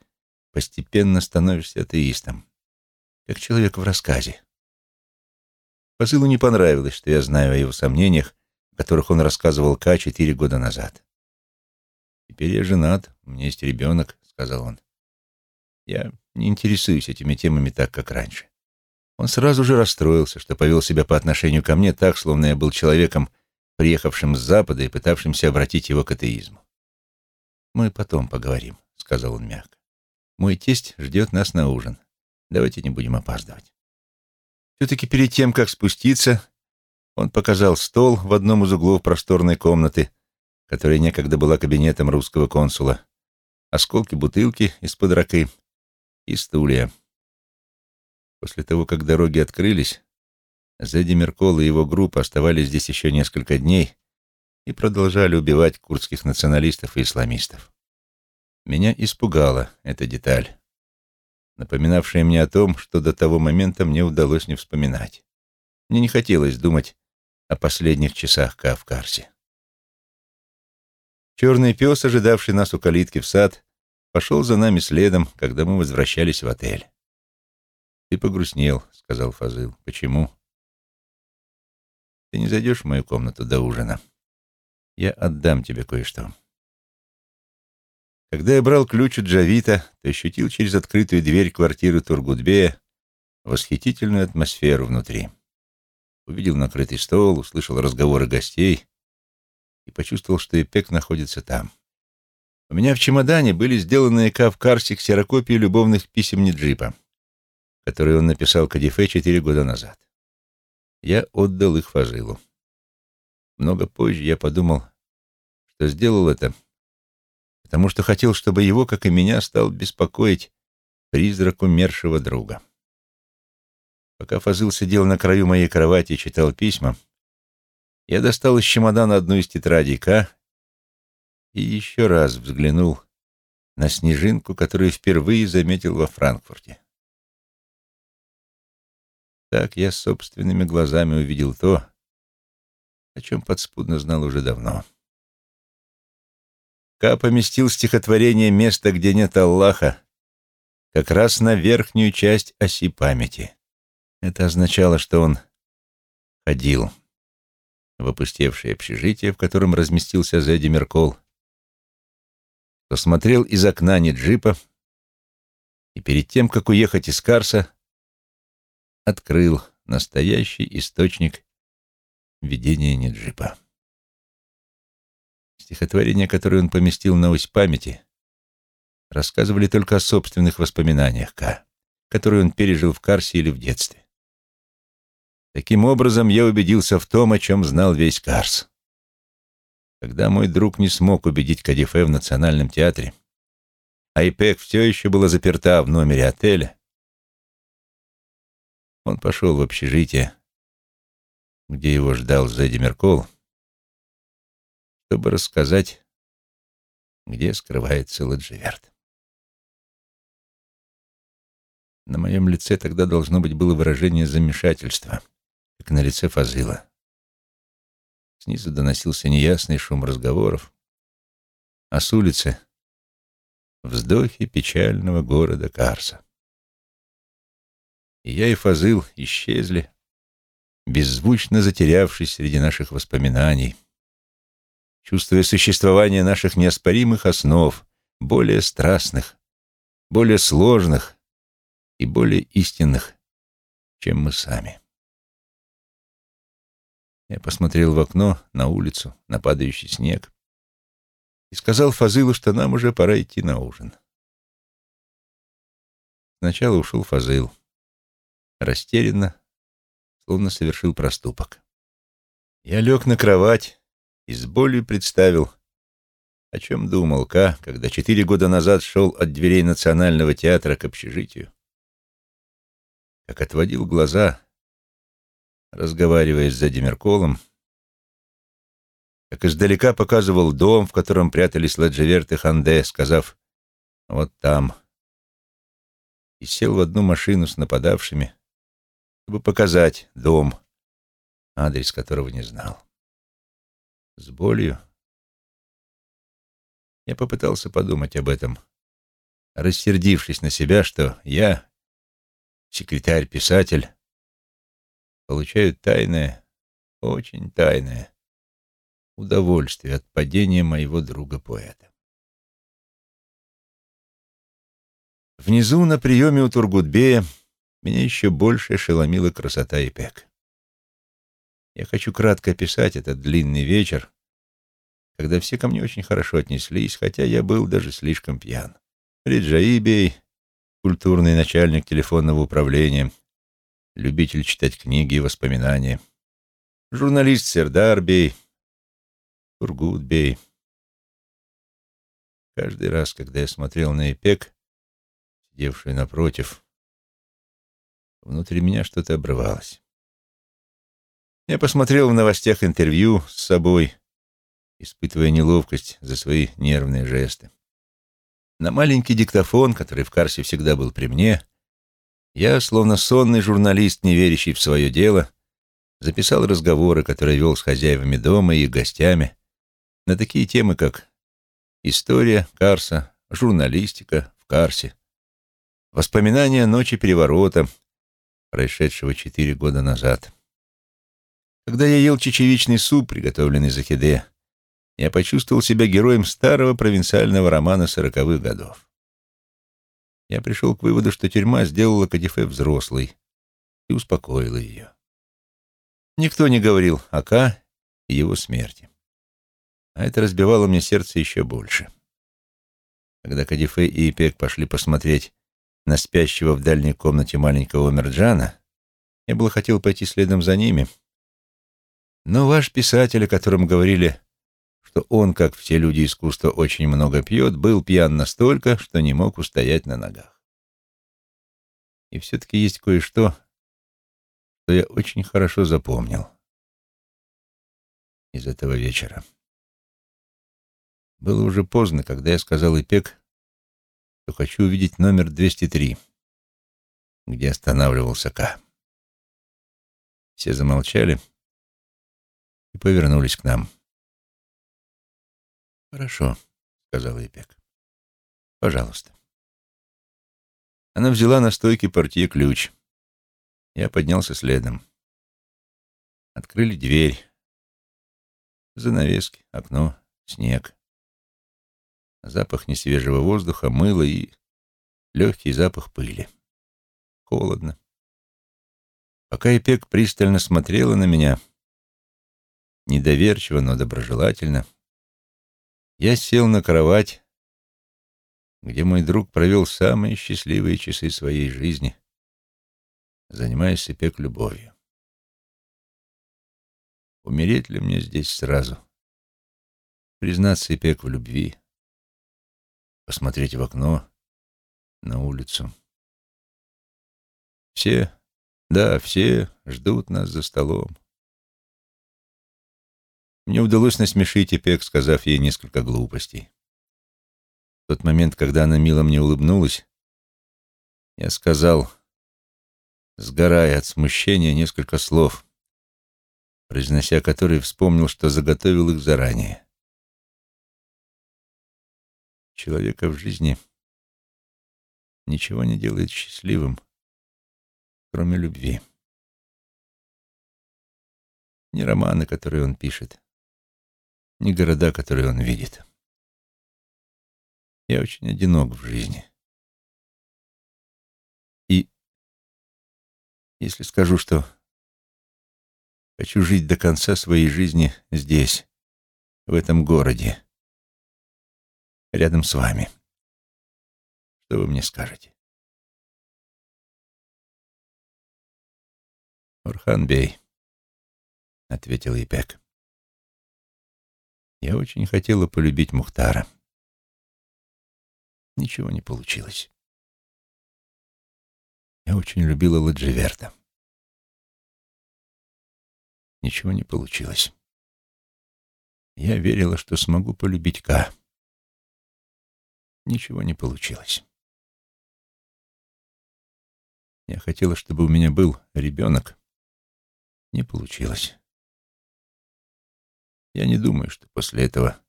постепенно становишься атеистом, как человек в рассказе? Посылу не понравилось, что я знаю о его сомнениях, которых он рассказывал Ка четыре года назад. «Теперь я женат, у меня есть ребенок», — сказал он. «Я не интересуюсь этими темами так, как раньше». Он сразу же расстроился, что повел себя по отношению ко мне так, словно я был человеком, приехавшим с Запада и пытавшимся обратить его к атеизму. «Мы потом поговорим», — сказал он мягко. «Мой тесть ждет нас на ужин. Давайте не будем опаздывать». Все-таки перед тем, как спуститься, он показал стол в одном из углов просторной комнаты, которая некогда была кабинетом русского консула, осколки бутылки из-под ракы и стулья. После того, как дороги открылись, Зедди Меркол и его группа оставались здесь еще несколько дней, и продолжали убивать курдских националистов и исламистов. Меня испугала эта деталь, напоминавшая мне о том, что до того момента мне удалось не вспоминать. Мне не хотелось думать о последних часах Кавкарсе. Черный пес, ожидавший нас у калитки в сад, пошел за нами следом, когда мы возвращались в отель. «Ты погрустнел», — сказал Фазыл. «Почему?» «Ты не зайдешь в мою комнату до ужина?» Я отдам тебе кое-что. Когда я брал ключ у Джавита, то ощутил через открытую дверь квартиры Тургутбея восхитительную атмосферу внутри. Увидел накрытый стол, услышал разговоры гостей и почувствовал, что Эпек находится там. У меня в чемодане были сделаны кавкарсик ксерокопии любовных писем Ниджипа, которые он написал Кадифе четыре года назад. Я отдал их Фазылу. Много позже я подумал, что сделал это, потому что хотел, чтобы его, как и меня, стал беспокоить призрак умершего друга. Пока Фазыл сидел на краю моей кровати и читал письма, я достал из чемодана одну из тетрадей К и еще раз взглянул на снежинку, которую впервые заметил во Франкфурте. Так я собственными глазами увидел то, о чем подспудно знал уже давно. Ка поместил стихотворение «Место, где нет Аллаха» как раз на верхнюю часть оси памяти. Это означало, что он ходил в опустевшее общежитие, в котором разместился Зэдди Меркол, посмотрел из окна не джипа и перед тем, как уехать из Карса, открыл настоящий источник видения Неджипа. Стихотворения, которые он поместил на ось памяти, рассказывали только о собственных воспоминаниях К, которые он пережил в Карсе или в детстве. Таким образом, я убедился в том, о чем знал весь Карс. Когда мой друг не смог убедить Кадифе в Национальном театре, а Ипек все еще была заперта в номере отеля, он пошел в общежитие, где его ждал Зэдди Меркол, чтобы рассказать, где скрывается Ладживерт. На моем лице тогда должно быть было выражение замешательства, как на лице Фазыла. Снизу доносился неясный шум разговоров, а с улицы — вздохи печального города Карса. И я и Фазыл исчезли, беззвучно затерявшись среди наших воспоминаний, чувствуя существование наших неоспоримых основ, более страстных, более сложных и более истинных, чем мы сами. Я посмотрел в окно, на улицу, на падающий снег и сказал Фазылу, что нам уже пора идти на ужин. Сначала ушел Фазыл, растерянно, словно совершил проступок. Я лег на кровать и с болью представил, о чем думал Ка, когда четыре года назад шел от дверей Национального театра к общежитию, как отводил глаза, разговаривая с Задимерколом, как издалека показывал дом, в котором прятались Ладжеверт и Ханде, сказав «вот там», и сел в одну машину с нападавшими, чтобы показать дом, адрес которого не знал. С болью я попытался подумать об этом, рассердившись на себя, что я, секретарь-писатель, получаю тайное, очень тайное удовольствие от падения моего друга-поэта. Внизу на приеме у Тургутбея меня еще больше ошеломила красота Ипек. Я хочу кратко описать этот длинный вечер, когда все ко мне очень хорошо отнеслись, хотя я был даже слишком пьян. Риджаибей, культурный начальник телефонного управления, любитель читать книги и воспоминания, журналист Сердарбей, Тургутбей. Каждый раз, когда я смотрел на Ипек, сидевшую напротив, Внутри меня что-то обрывалось. Я посмотрел в новостях интервью с собой, испытывая неловкость за свои нервные жесты. На маленький диктофон, который в Карсе всегда был при мне, я, словно сонный журналист, не верящий в свое дело, записал разговоры, которые вел с хозяевами дома и их гостями, на такие темы, как история Карса, журналистика в Карсе, воспоминания ночи переворота — происшедшего четыре года назад. Когда я ел чечевичный суп, приготовленный за Хиде, я почувствовал себя героем старого провинциального романа сороковых годов. Я пришел к выводу, что тюрьма сделала Кадифе взрослой и успокоила ее. Никто не говорил о Ка и его смерти. А это разбивало мне сердце еще больше. Когда Кадифе и Ипек пошли посмотреть на спящего в дальней комнате маленького Мерджана, я было хотел пойти следом за ними. Но ваш писатель, о котором говорили, что он, как все люди искусства, очень много пьет, был пьян настолько, что не мог устоять на ногах. И все-таки есть кое-что, что я очень хорошо запомнил из этого вечера. Было уже поздно, когда я сказал Ипек, то хочу увидеть номер 203, где останавливался К. Все замолчали и повернулись к нам. «Хорошо», — сказала Ипек. «Пожалуйста». Она взяла на стойке портье ключ. Я поднялся следом. Открыли дверь. Занавески, окно, снег. Запах несвежего воздуха, мыла и легкий запах пыли. Холодно. Пока Ипек пристально смотрела на меня, недоверчиво, но доброжелательно, я сел на кровать, где мой друг провел самые счастливые часы своей жизни, занимаясь с Ипек любовью. Умереть ли мне здесь сразу? Признаться Ипек в любви? Посмотреть в окно, на улицу? Все, да, все ждут нас за столом. Мне удалось насмешить Ипек, сказав ей несколько глупостей. В тот момент, когда она мило мне улыбнулась, я сказал, сгорая от смущения, несколько слов, произнося который, вспомнил, что заготовил их заранее. Человека в жизни ничего не делает счастливым, кроме любви. Ни романы, которые он пишет, ни города, которые он видит. Я очень одинок в жизни. И если скажу, что Хочу жить до конца своей жизни здесь, в этом городе, рядом с вами. Что вы мне скажете? Урхан Бей, — ответил Ипек. Я очень хотела полюбить Мухтара. Ничего не получилось. Я очень любила Ладживерта. Ничего не получилось. Я верила, что смогу полюбить Ка. Ничего не получилось. Я хотела, чтобы у меня был ребенок. Не получилось. Я не думаю, что после этого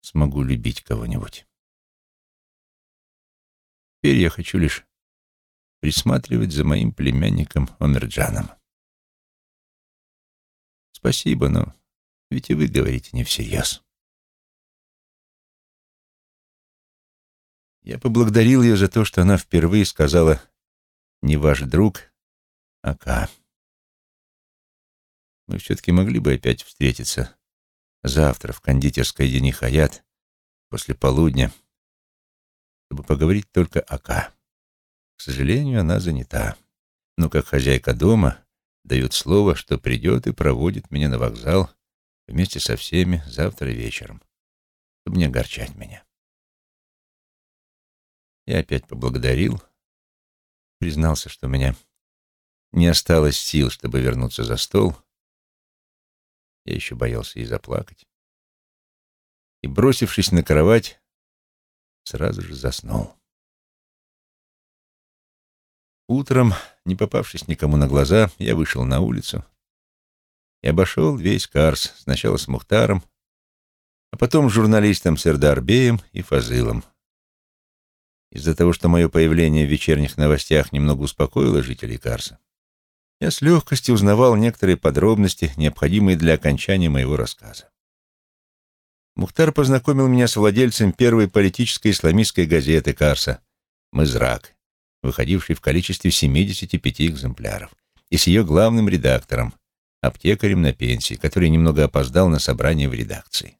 смогу любить кого-нибудь. Теперь я хочу лишь присматривать за моим племянником Омерджаном. Спасибо, но ведь и вы говорите не всерьез. Я поблагодарил ее за то, что она впервые сказала «не ваш друг, а Ка». Мы все-таки могли бы опять встретиться завтра в кондитерской Дени Хаят после полудня, чтобы поговорить только о Ка. К сожалению, она занята. Но как хозяйка дома дает слово, что придет и проводит меня на вокзал вместе со всеми завтра вечером, чтобы не огорчать меня. Я опять поблагодарил, признался, что у меня не осталось сил, чтобы вернуться за стол. Я еще боялся и заплакать. И, бросившись на кровать, сразу же заснул. Утром, не попавшись никому на глаза, я вышел на улицу и обошел весь Карс, сначала с Мухтаром, а потом с журналистом Сердарбеем и Фазылом. Из-за того, что мое появление в вечерних новостях немного успокоило жителей Карса, я с легкостью узнавал некоторые подробности, необходимые для окончания моего рассказа. Мухтар познакомил меня с владельцем первой политической исламистской газеты Карса «Мызрак», выходившей в количестве 75 экземпляров, и с ее главным редактором, аптекарем на пенсии, который немного опоздал на собрание в редакции.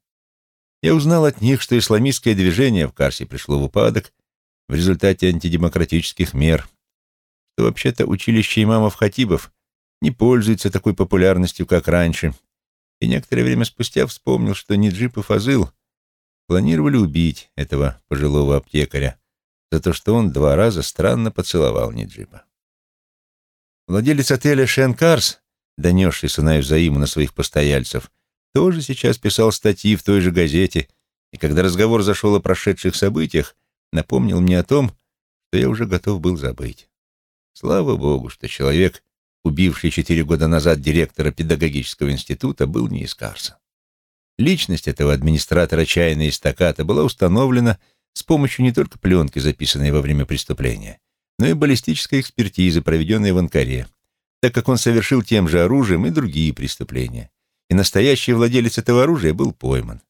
Я узнал от них, что исламистское движение в Карсе пришло в упадок в результате антидемократических мер, что вообще-то училище имамов-хатибов не пользуется такой популярностью, как раньше, и некоторое время спустя вспомнил, что Ниджип и Фазыл. Планировали убить этого пожилого аптекаря, за то, что он два раза странно поцеловал Ниджиба. Владелец отеля Шенкарс, донесший Санаю Заиму на своих постояльцев, тоже сейчас писал статьи в той же газете, и когда разговор зашел о прошедших событиях, напомнил мне о том, что я уже готов был забыть. Слава Богу, что человек, убивший четыре года назад директора педагогического института, был не из Карса. Личность этого администратора чайной эстаката была установлена с помощью не только пленки, записанной во время преступления, но и баллистической экспертизы, проведенной в Анкаре, так как он совершил тем же оружием и другие преступления. И настоящий владелец этого оружия был пойман.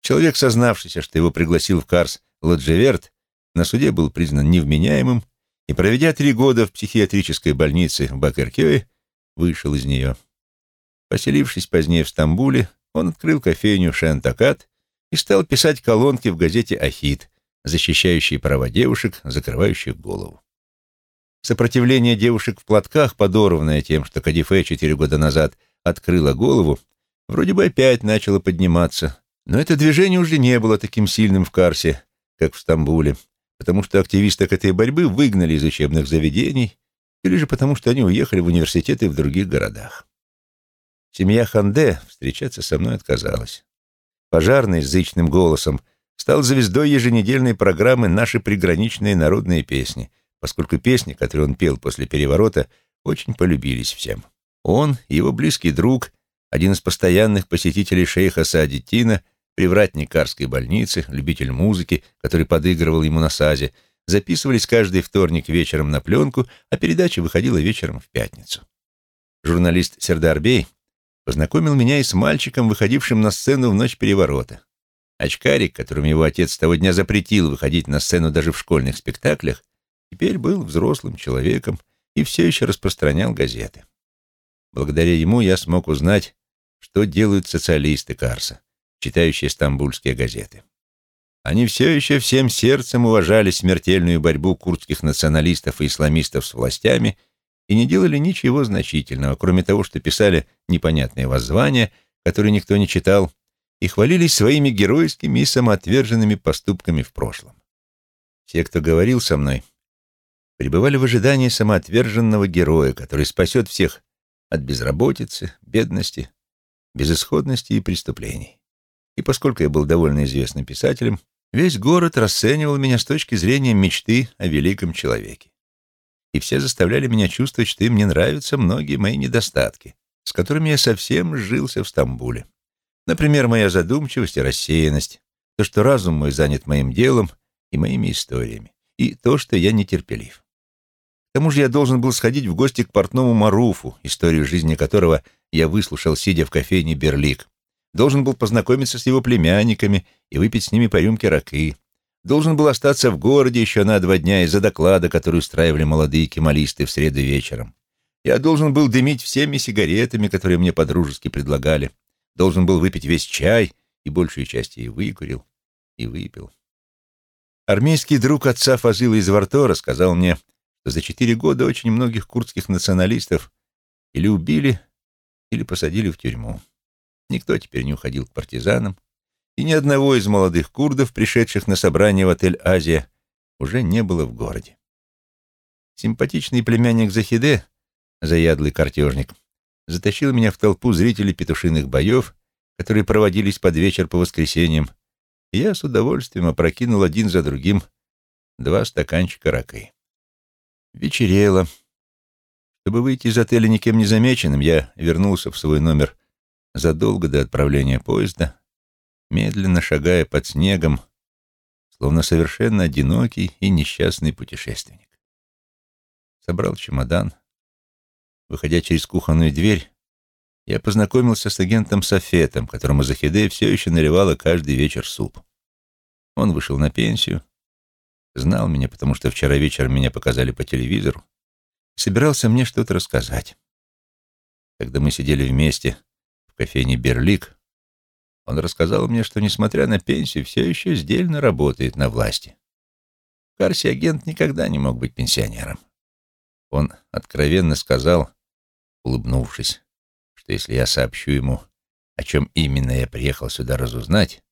Человек, сознавшийся, что его пригласил в Карс Ладжеверт, на суде был признан невменяемым и, проведя три года в психиатрической больнице в Бакеркёе, вышел из нее. Поселившись позднее в Стамбуле, он открыл кофейню «Шентакат» и стал писать колонки в газете «Ахит», защищающие права девушек, закрывающих голову. Сопротивление девушек в платках, подорванное тем, что Кадифе четыре года назад открыла голову, вроде бы опять начало подниматься, но это движение уже не было таким сильным в Карсе, как в Стамбуле, потому что активисток этой борьбы выгнали из учебных заведений или же потому, что они уехали в университеты в других городах. Семья Ханде встречаться со мной отказалась. Пожарный с зычным голосом стал звездой еженедельной программы «Наши приграничные народные песни», поскольку песни, которые он пел после переворота, очень полюбились всем. Он, его близкий друг, один из постоянных посетителей шейха Саадитина, привратник Карской больницы, любитель музыки, который подыгрывал ему на сазе, записывались каждый вторник вечером на пленку, а передача выходила вечером в пятницу. Журналист Сердар Бей познакомил меня и с мальчиком, выходившим на сцену в ночь переворота. Очкарик, которым его отец с того дня запретил выходить на сцену даже в школьных спектаклях, теперь был взрослым человеком и все еще распространял газеты. Благодаря ему я смог узнать, что делают социалисты Карса, читающие стамбульские газеты. Они все еще всем сердцем уважали смертельную борьбу курдских националистов и исламистов с властями и не делали ничего значительного, кроме того, что писали непонятные воззвания, которые никто не читал, и хвалились своими геройскими и самоотверженными поступками в прошлом. Все, кто говорил со мной, пребывали в ожидании самоотверженного героя, который спасет всех от безработицы, бедности, безысходности и преступлений. И поскольку я был довольно известным писателем, весь город расценивал меня с точки зрения мечты о великом человеке. И все заставляли меня чувствовать, что им не нравятся многие мои недостатки, с которыми я совсем сжился в Стамбуле. Например, моя задумчивость и рассеянность, то, что разум мой занят моим делом и моими историями, и то, что я нетерпелив. К тому же я должен был сходить в гости к портному Маруфу, историю жизни которого я выслушал, сидя в кофейне «Берлик». Должен был познакомиться с его племянниками и выпить с ними по рюмке ракы. Должен был остаться в городе еще на два дня из-за доклада, который устраивали молодые кемалисты в среду вечером. Я должен был дымить всеми сигаретами, которые мне подружески предлагали должен был выпить весь чай, и большую часть и выкурил, и выпил. Армейский друг отца Фазила из Вартора сказал мне, что за четыре года очень многих курдских националистов или убили, или посадили в тюрьму. Никто теперь не уходил к партизанам, и ни одного из молодых курдов, пришедших на собрание в отель «Азия», уже не было в городе. Симпатичный племянник Захиде, заядлый картежник, затащил меня в толпу зрителей петушиных боев, которые проводились под вечер по воскресеньям, и я с удовольствием опрокинул один за другим два стаканчика ракы. Вечерело. Чтобы выйти из отеля никем не замеченным, я вернулся в свой номер задолго до отправления поезда, медленно шагая под снегом, словно совершенно одинокий и несчастный путешественник. Собрал чемодан — Выходя через кухонную дверь, я познакомился с агентом Софетом, которому Захиде все еще наливала каждый вечер суп. Он вышел на пенсию, знал меня, потому что вчера вечером меня показали по телевизору, собирался мне что-то рассказать. Когда мы сидели вместе кофейне «Берлик», он рассказал мне, что, несмотря на пенсию, все еще сдельно работает на власти. Карси агент никогда не мог быть пенсионером. Он откровенно сказал, улыбнувшись, что если я сообщу ему, о чем именно я приехал сюда разузнать,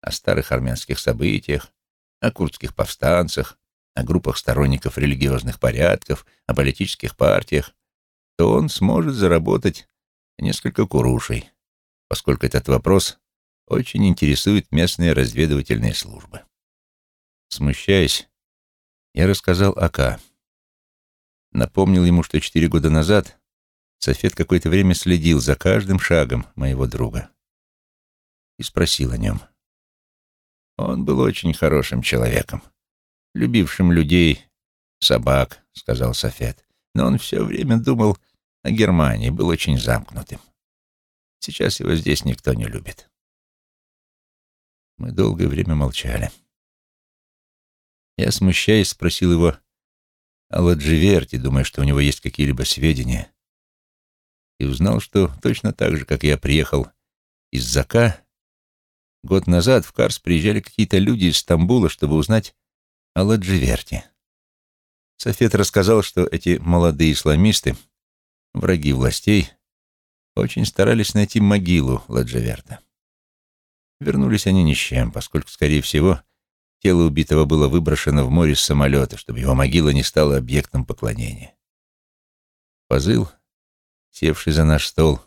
о старых армянских событиях, о курдских повстанцах, о группах сторонников религиозных порядков, о политических партиях, то он сможет заработать несколько курушей, поскольку этот вопрос очень интересует местные разведывательные службы. Смущаясь, я рассказал Ака, напомнил ему, что четыре года назад Софет какое-то время следил за каждым шагом моего друга и спросил о нем. Он был очень хорошим человеком, любившим людей, собак, сказал Софет, но он все время думал о Германии, был очень замкнутым. Сейчас его здесь никто не любит. Мы долгое время молчали. Я, смущаясь, спросил его о Ладживерте, думая, что у него есть какие-либо сведения, и узнал, что точно так же, как я приехал из Зака, год назад в Карс приезжали какие-то люди из Стамбула, чтобы узнать о Ладживерте. Софет рассказал, что эти молодые исламисты, враги властей, очень старались найти могилу Ладживерта. Вернулись они ни с чем, поскольку, скорее всего, тело убитого было выброшено в море с самолета, чтобы его могила не стала объектом поклонения. Фазыл севший за наш стол,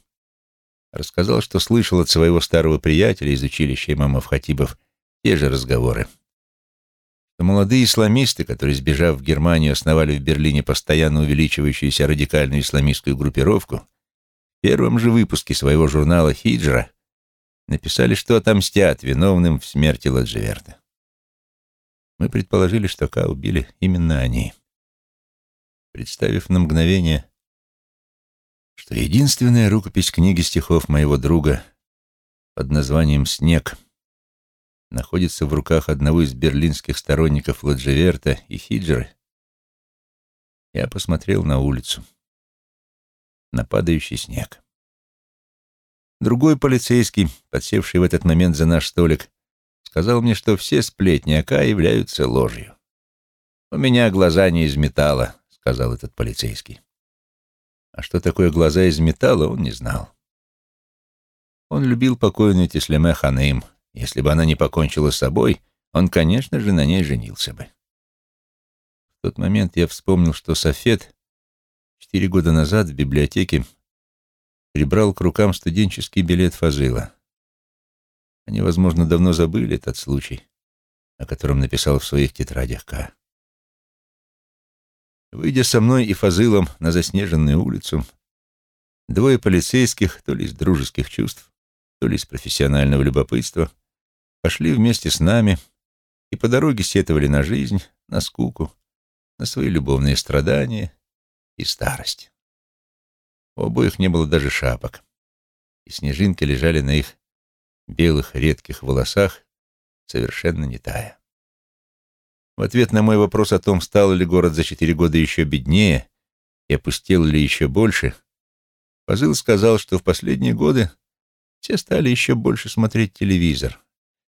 рассказал, что слышал от своего старого приятеля из училища имамов Хатибов те же разговоры. Что молодые исламисты, которые, сбежав в Германию, основали в Берлине постоянно увеличивающуюся радикальную исламистскую группировку, в первом же выпуске своего журнала «Хиджра» написали, что отомстят виновным в смерти Ладживерта. Мы предположили, что Ка убили именно они. Представив на мгновение что единственная рукопись книги стихов моего друга под названием «Снег» находится в руках одного из берлинских сторонников Ладжеверта и Хиджеры, я посмотрел на улицу, на падающий снег. Другой полицейский, подсевший в этот момент за наш столик, сказал мне, что все сплетни Ака являются ложью. «У меня глаза не из металла», — сказал этот полицейский. А что такое глаза из металла, он не знал. Он любил покойную Теслеме Ханым. Если бы она не покончила с собой, он, конечно же, на ней женился бы. В тот момент я вспомнил, что Софет четыре года назад в библиотеке прибрал к рукам студенческий билет Фазыла. Они, возможно, давно забыли этот случай, о котором написал в своих тетрадях К. Выйдя со мной и Фазылом на заснеженную улицу, двое полицейских, то ли из дружеских чувств, то ли из профессионального любопытства, пошли вместе с нами и по дороге сетовали на жизнь, на скуку, на свои любовные страдания и старость. У обоих не было даже шапок, и снежинки лежали на их белых редких волосах, совершенно не тая. В ответ на мой вопрос о том, стал ли город за четыре года еще беднее и опустел ли еще больше, Пазыл сказал, что в последние годы все стали еще больше смотреть телевизор,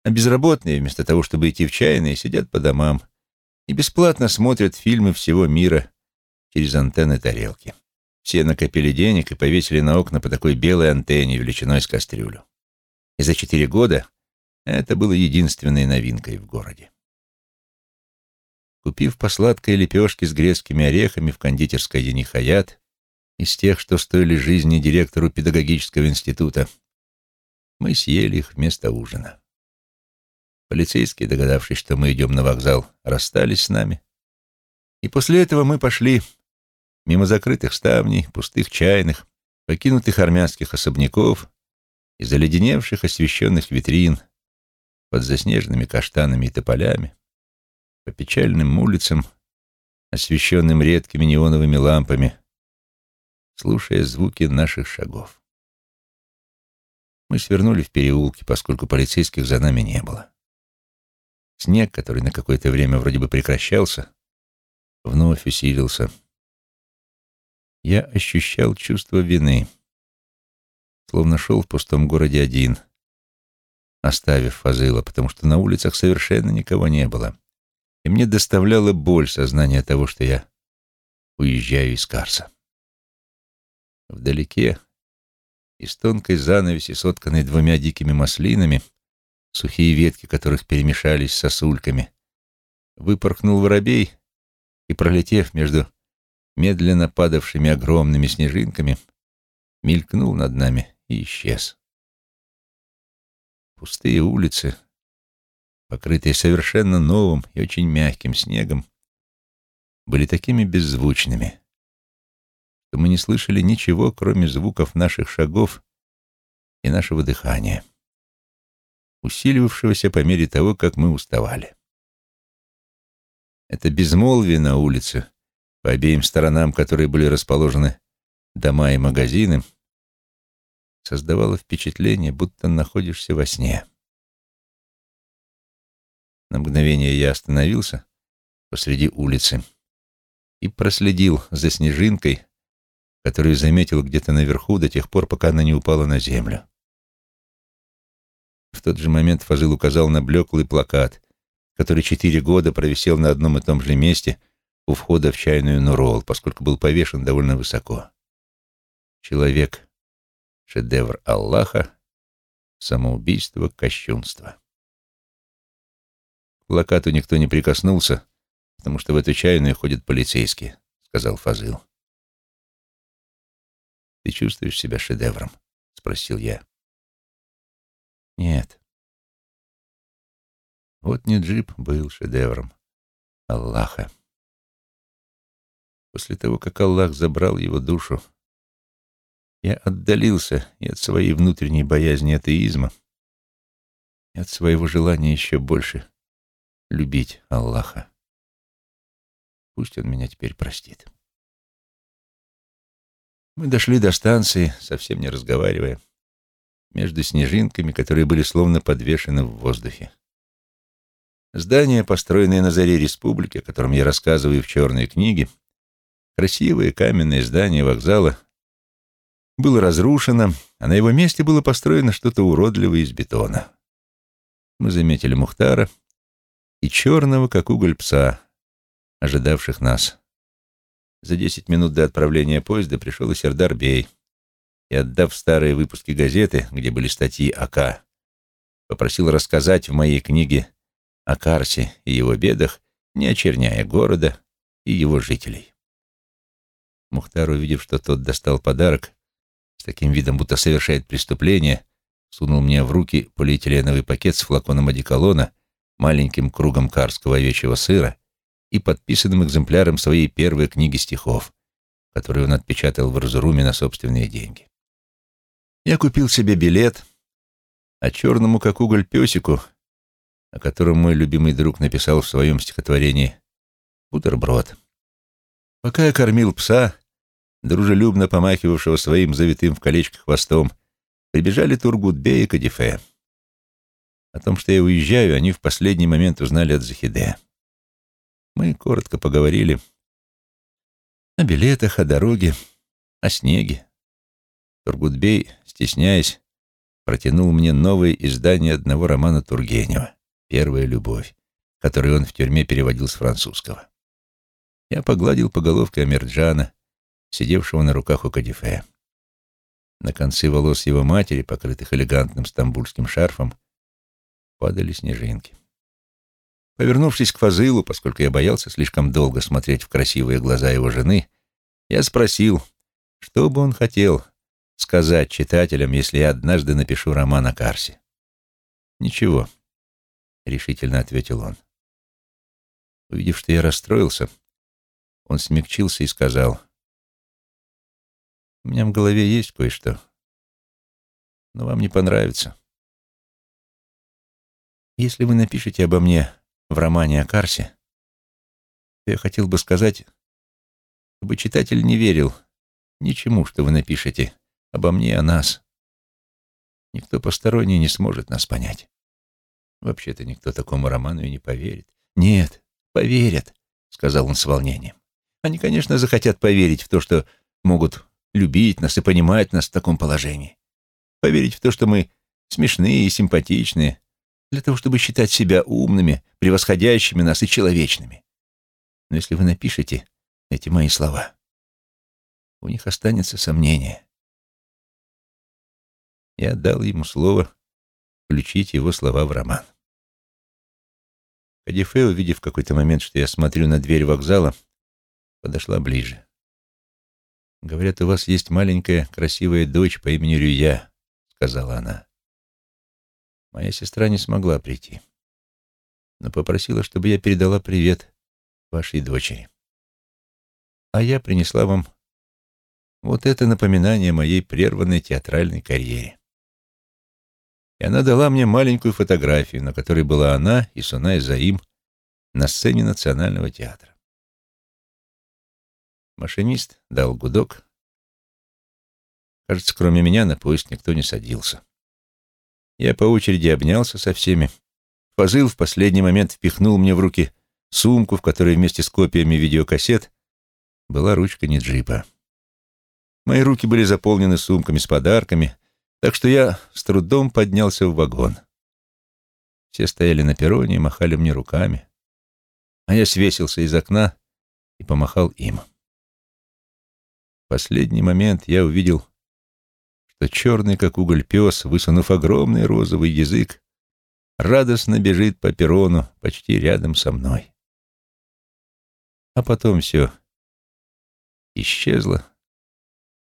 а безработные, вместо того, чтобы идти в чайные, сидят по домам и бесплатно смотрят фильмы всего мира через антенны тарелки. Все накопили денег и повесили на окна по такой белой антенне величиной с кастрюлю. И за четыре года это было единственной новинкой в городе. Купив по сладкой лепешке с грецкими орехами в кондитерской Енихаят, из тех, что стоили жизни директору педагогического института, мы съели их вместо ужина. Полицейские, догадавшись, что мы идем на вокзал, расстались с нами. И после этого мы пошли мимо закрытых ставней, пустых чайных, покинутых армянских особняков и заледеневших освещенных витрин под заснеженными каштанами и тополями, по печальным улицам, освещенным редкими неоновыми лампами, слушая звуки наших шагов. Мы свернули в переулки, поскольку полицейских за нами не было. Снег, который на какое-то время вроде бы прекращался, вновь усилился. Я ощущал чувство вины, словно шел в пустом городе один, оставив Фазыла, потому что на улицах совершенно никого не было и мне доставляло боль сознание того, что я уезжаю из Карса. Вдалеке, из тонкой занавеси, сотканной двумя дикими маслинами, сухие ветки которых перемешались с сосульками, выпорхнул воробей и, пролетев между медленно падавшими огромными снежинками, мелькнул над нами и исчез. Пустые улицы — покрытые совершенно новым и очень мягким снегом, были такими беззвучными, что мы не слышали ничего, кроме звуков наших шагов и нашего дыхания, усиливавшегося по мере того, как мы уставали. Это безмолвие на улице, по обеим сторонам которой были расположены дома и магазины, создавало впечатление, будто находишься во сне. На мгновение я остановился посреди улицы и проследил за снежинкой, которую заметил где-то наверху до тех пор, пока она не упала на землю. В тот же момент Фазыл указал на блеклый плакат, который четыре года провисел на одном и том же месте у входа в чайную Нурол, поскольку был повешен довольно высоко. Человек — шедевр Аллаха, самоубийство, кощунство. К плакату никто не прикоснулся, потому что в эту чайную ходят полицейские, — сказал Фазыл. «Ты чувствуешь себя шедевром?» — спросил я. «Нет». Вот не джип был шедевром Аллаха. После того, как Аллах забрал его душу, я отдалился и от своей внутренней боязни атеизма, и от своего желания еще больше любить Аллаха. Пусть он меня теперь простит. Мы дошли до станции, совсем не разговаривая, между снежинками, которые были словно подвешены в воздухе. Здание, построенное на заре республики, о котором я рассказываю в черной книге, красивое каменное здание вокзала, было разрушено, а на его месте было построено что-то уродливое из бетона. Мы заметили Мухтара и черного, как уголь пса, ожидавших нас. За десять минут до отправления поезда пришел и Сердар Бей, и, отдав старые выпуски газеты, где были статьи АК, попросил рассказать в моей книге о Карсе и его бедах, не очерняя города и его жителей. Мухтар, увидев, что тот достал подарок, с таким видом, будто совершает преступление, сунул мне в руки полиэтиленовый пакет с флаконом одеколона, маленьким кругом карского овечьего сыра и подписанным экземпляром своей первой книги стихов, которую он отпечатал в Разуруме на собственные деньги. Я купил себе билет, а черному, как уголь, песику, о котором мой любимый друг написал в своем стихотворении «Бутерброд». Пока я кормил пса, дружелюбно помахивавшего своим завитым в колечко хвостом, прибежали Тургутбе и Кадифе. О том, что я уезжаю, они в последний момент узнали от Захиде. Мы коротко поговорили о билетах, о дороге, о снеге. Тургутбей, стесняясь, протянул мне новое издание одного романа Тургенева «Первая любовь», который он в тюрьме переводил с французского. Я погладил по головке Амирджана, сидевшего на руках у Кадифе. На концы волос его матери, покрытых элегантным стамбульским шарфом, падали снежинки. Повернувшись к Фазылу, поскольку я боялся слишком долго смотреть в красивые глаза его жены, я спросил, что бы он хотел сказать читателям, если я однажды напишу роман о Карсе. «Ничего», — решительно ответил он. Увидев, что я расстроился, он смягчился и сказал, «У меня в голове есть кое-что, но вам не понравится. Если вы напишете обо мне в романе о Карсе, я хотел бы сказать, чтобы читатель не верил ничему, что вы напишете обо мне, о нас. Никто посторонний не сможет нас понять. Вообще-то никто такому роману и не поверит. Нет, поверят, сказал он с волнением. Они, конечно, захотят поверить в то, что могут любить нас и понимать нас в таком положении. Поверить в то, что мы смешные и симпатичные, для того, чтобы считать себя умными, превосходящими нас и человечными. Но если вы напишете эти мои слова, у них останется сомнение. Я дал ему слово включить его слова в роман. Кадифе, увидев в какой-то момент, что я смотрю на дверь вокзала, подошла ближе. «Говорят, у вас есть маленькая красивая дочь по имени Рюя», — сказала она. Моя сестра не смогла прийти, но попросила, чтобы я передала привет вашей дочери. А я принесла вам Вот это напоминание моей прерванной театральной карьере. И она дала мне маленькую фотографию, на которой была она и Сунай Заим на сцене Национального театра. Машинист дал гудок. Кажется, кроме меня на поезд никто не садился. Я по очереди обнялся со всеми. Фазыл в последний момент впихнул мне в руки сумку, в которой вместе с копиями видеокассет была ручка Ниджипа. Мои руки были заполнены сумками с подарками, так что я с трудом поднялся в вагон. Все стояли на перроне и махали мне руками, а я свесился из окна и помахал им. В последний момент я увидел, что черный, как уголь пес, высунув огромный розовый язык, радостно бежит по перрону почти рядом со мной. А потом все исчезло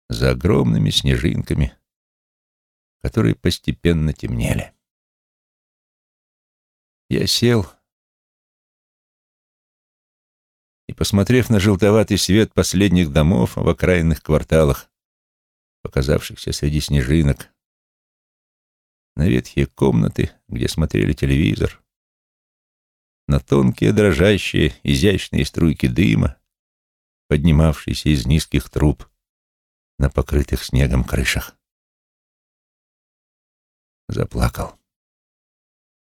за огромными снежинками, которые постепенно темнели. Я сел и, посмотрев на желтоватый свет последних домов в окраинных кварталах, показавшихся среди снежинок, на ветхие комнаты, где смотрели телевизор, на тонкие дрожащие изящные струйки дыма, поднимавшиеся из низких труб на покрытых снегом крышах. Заплакал.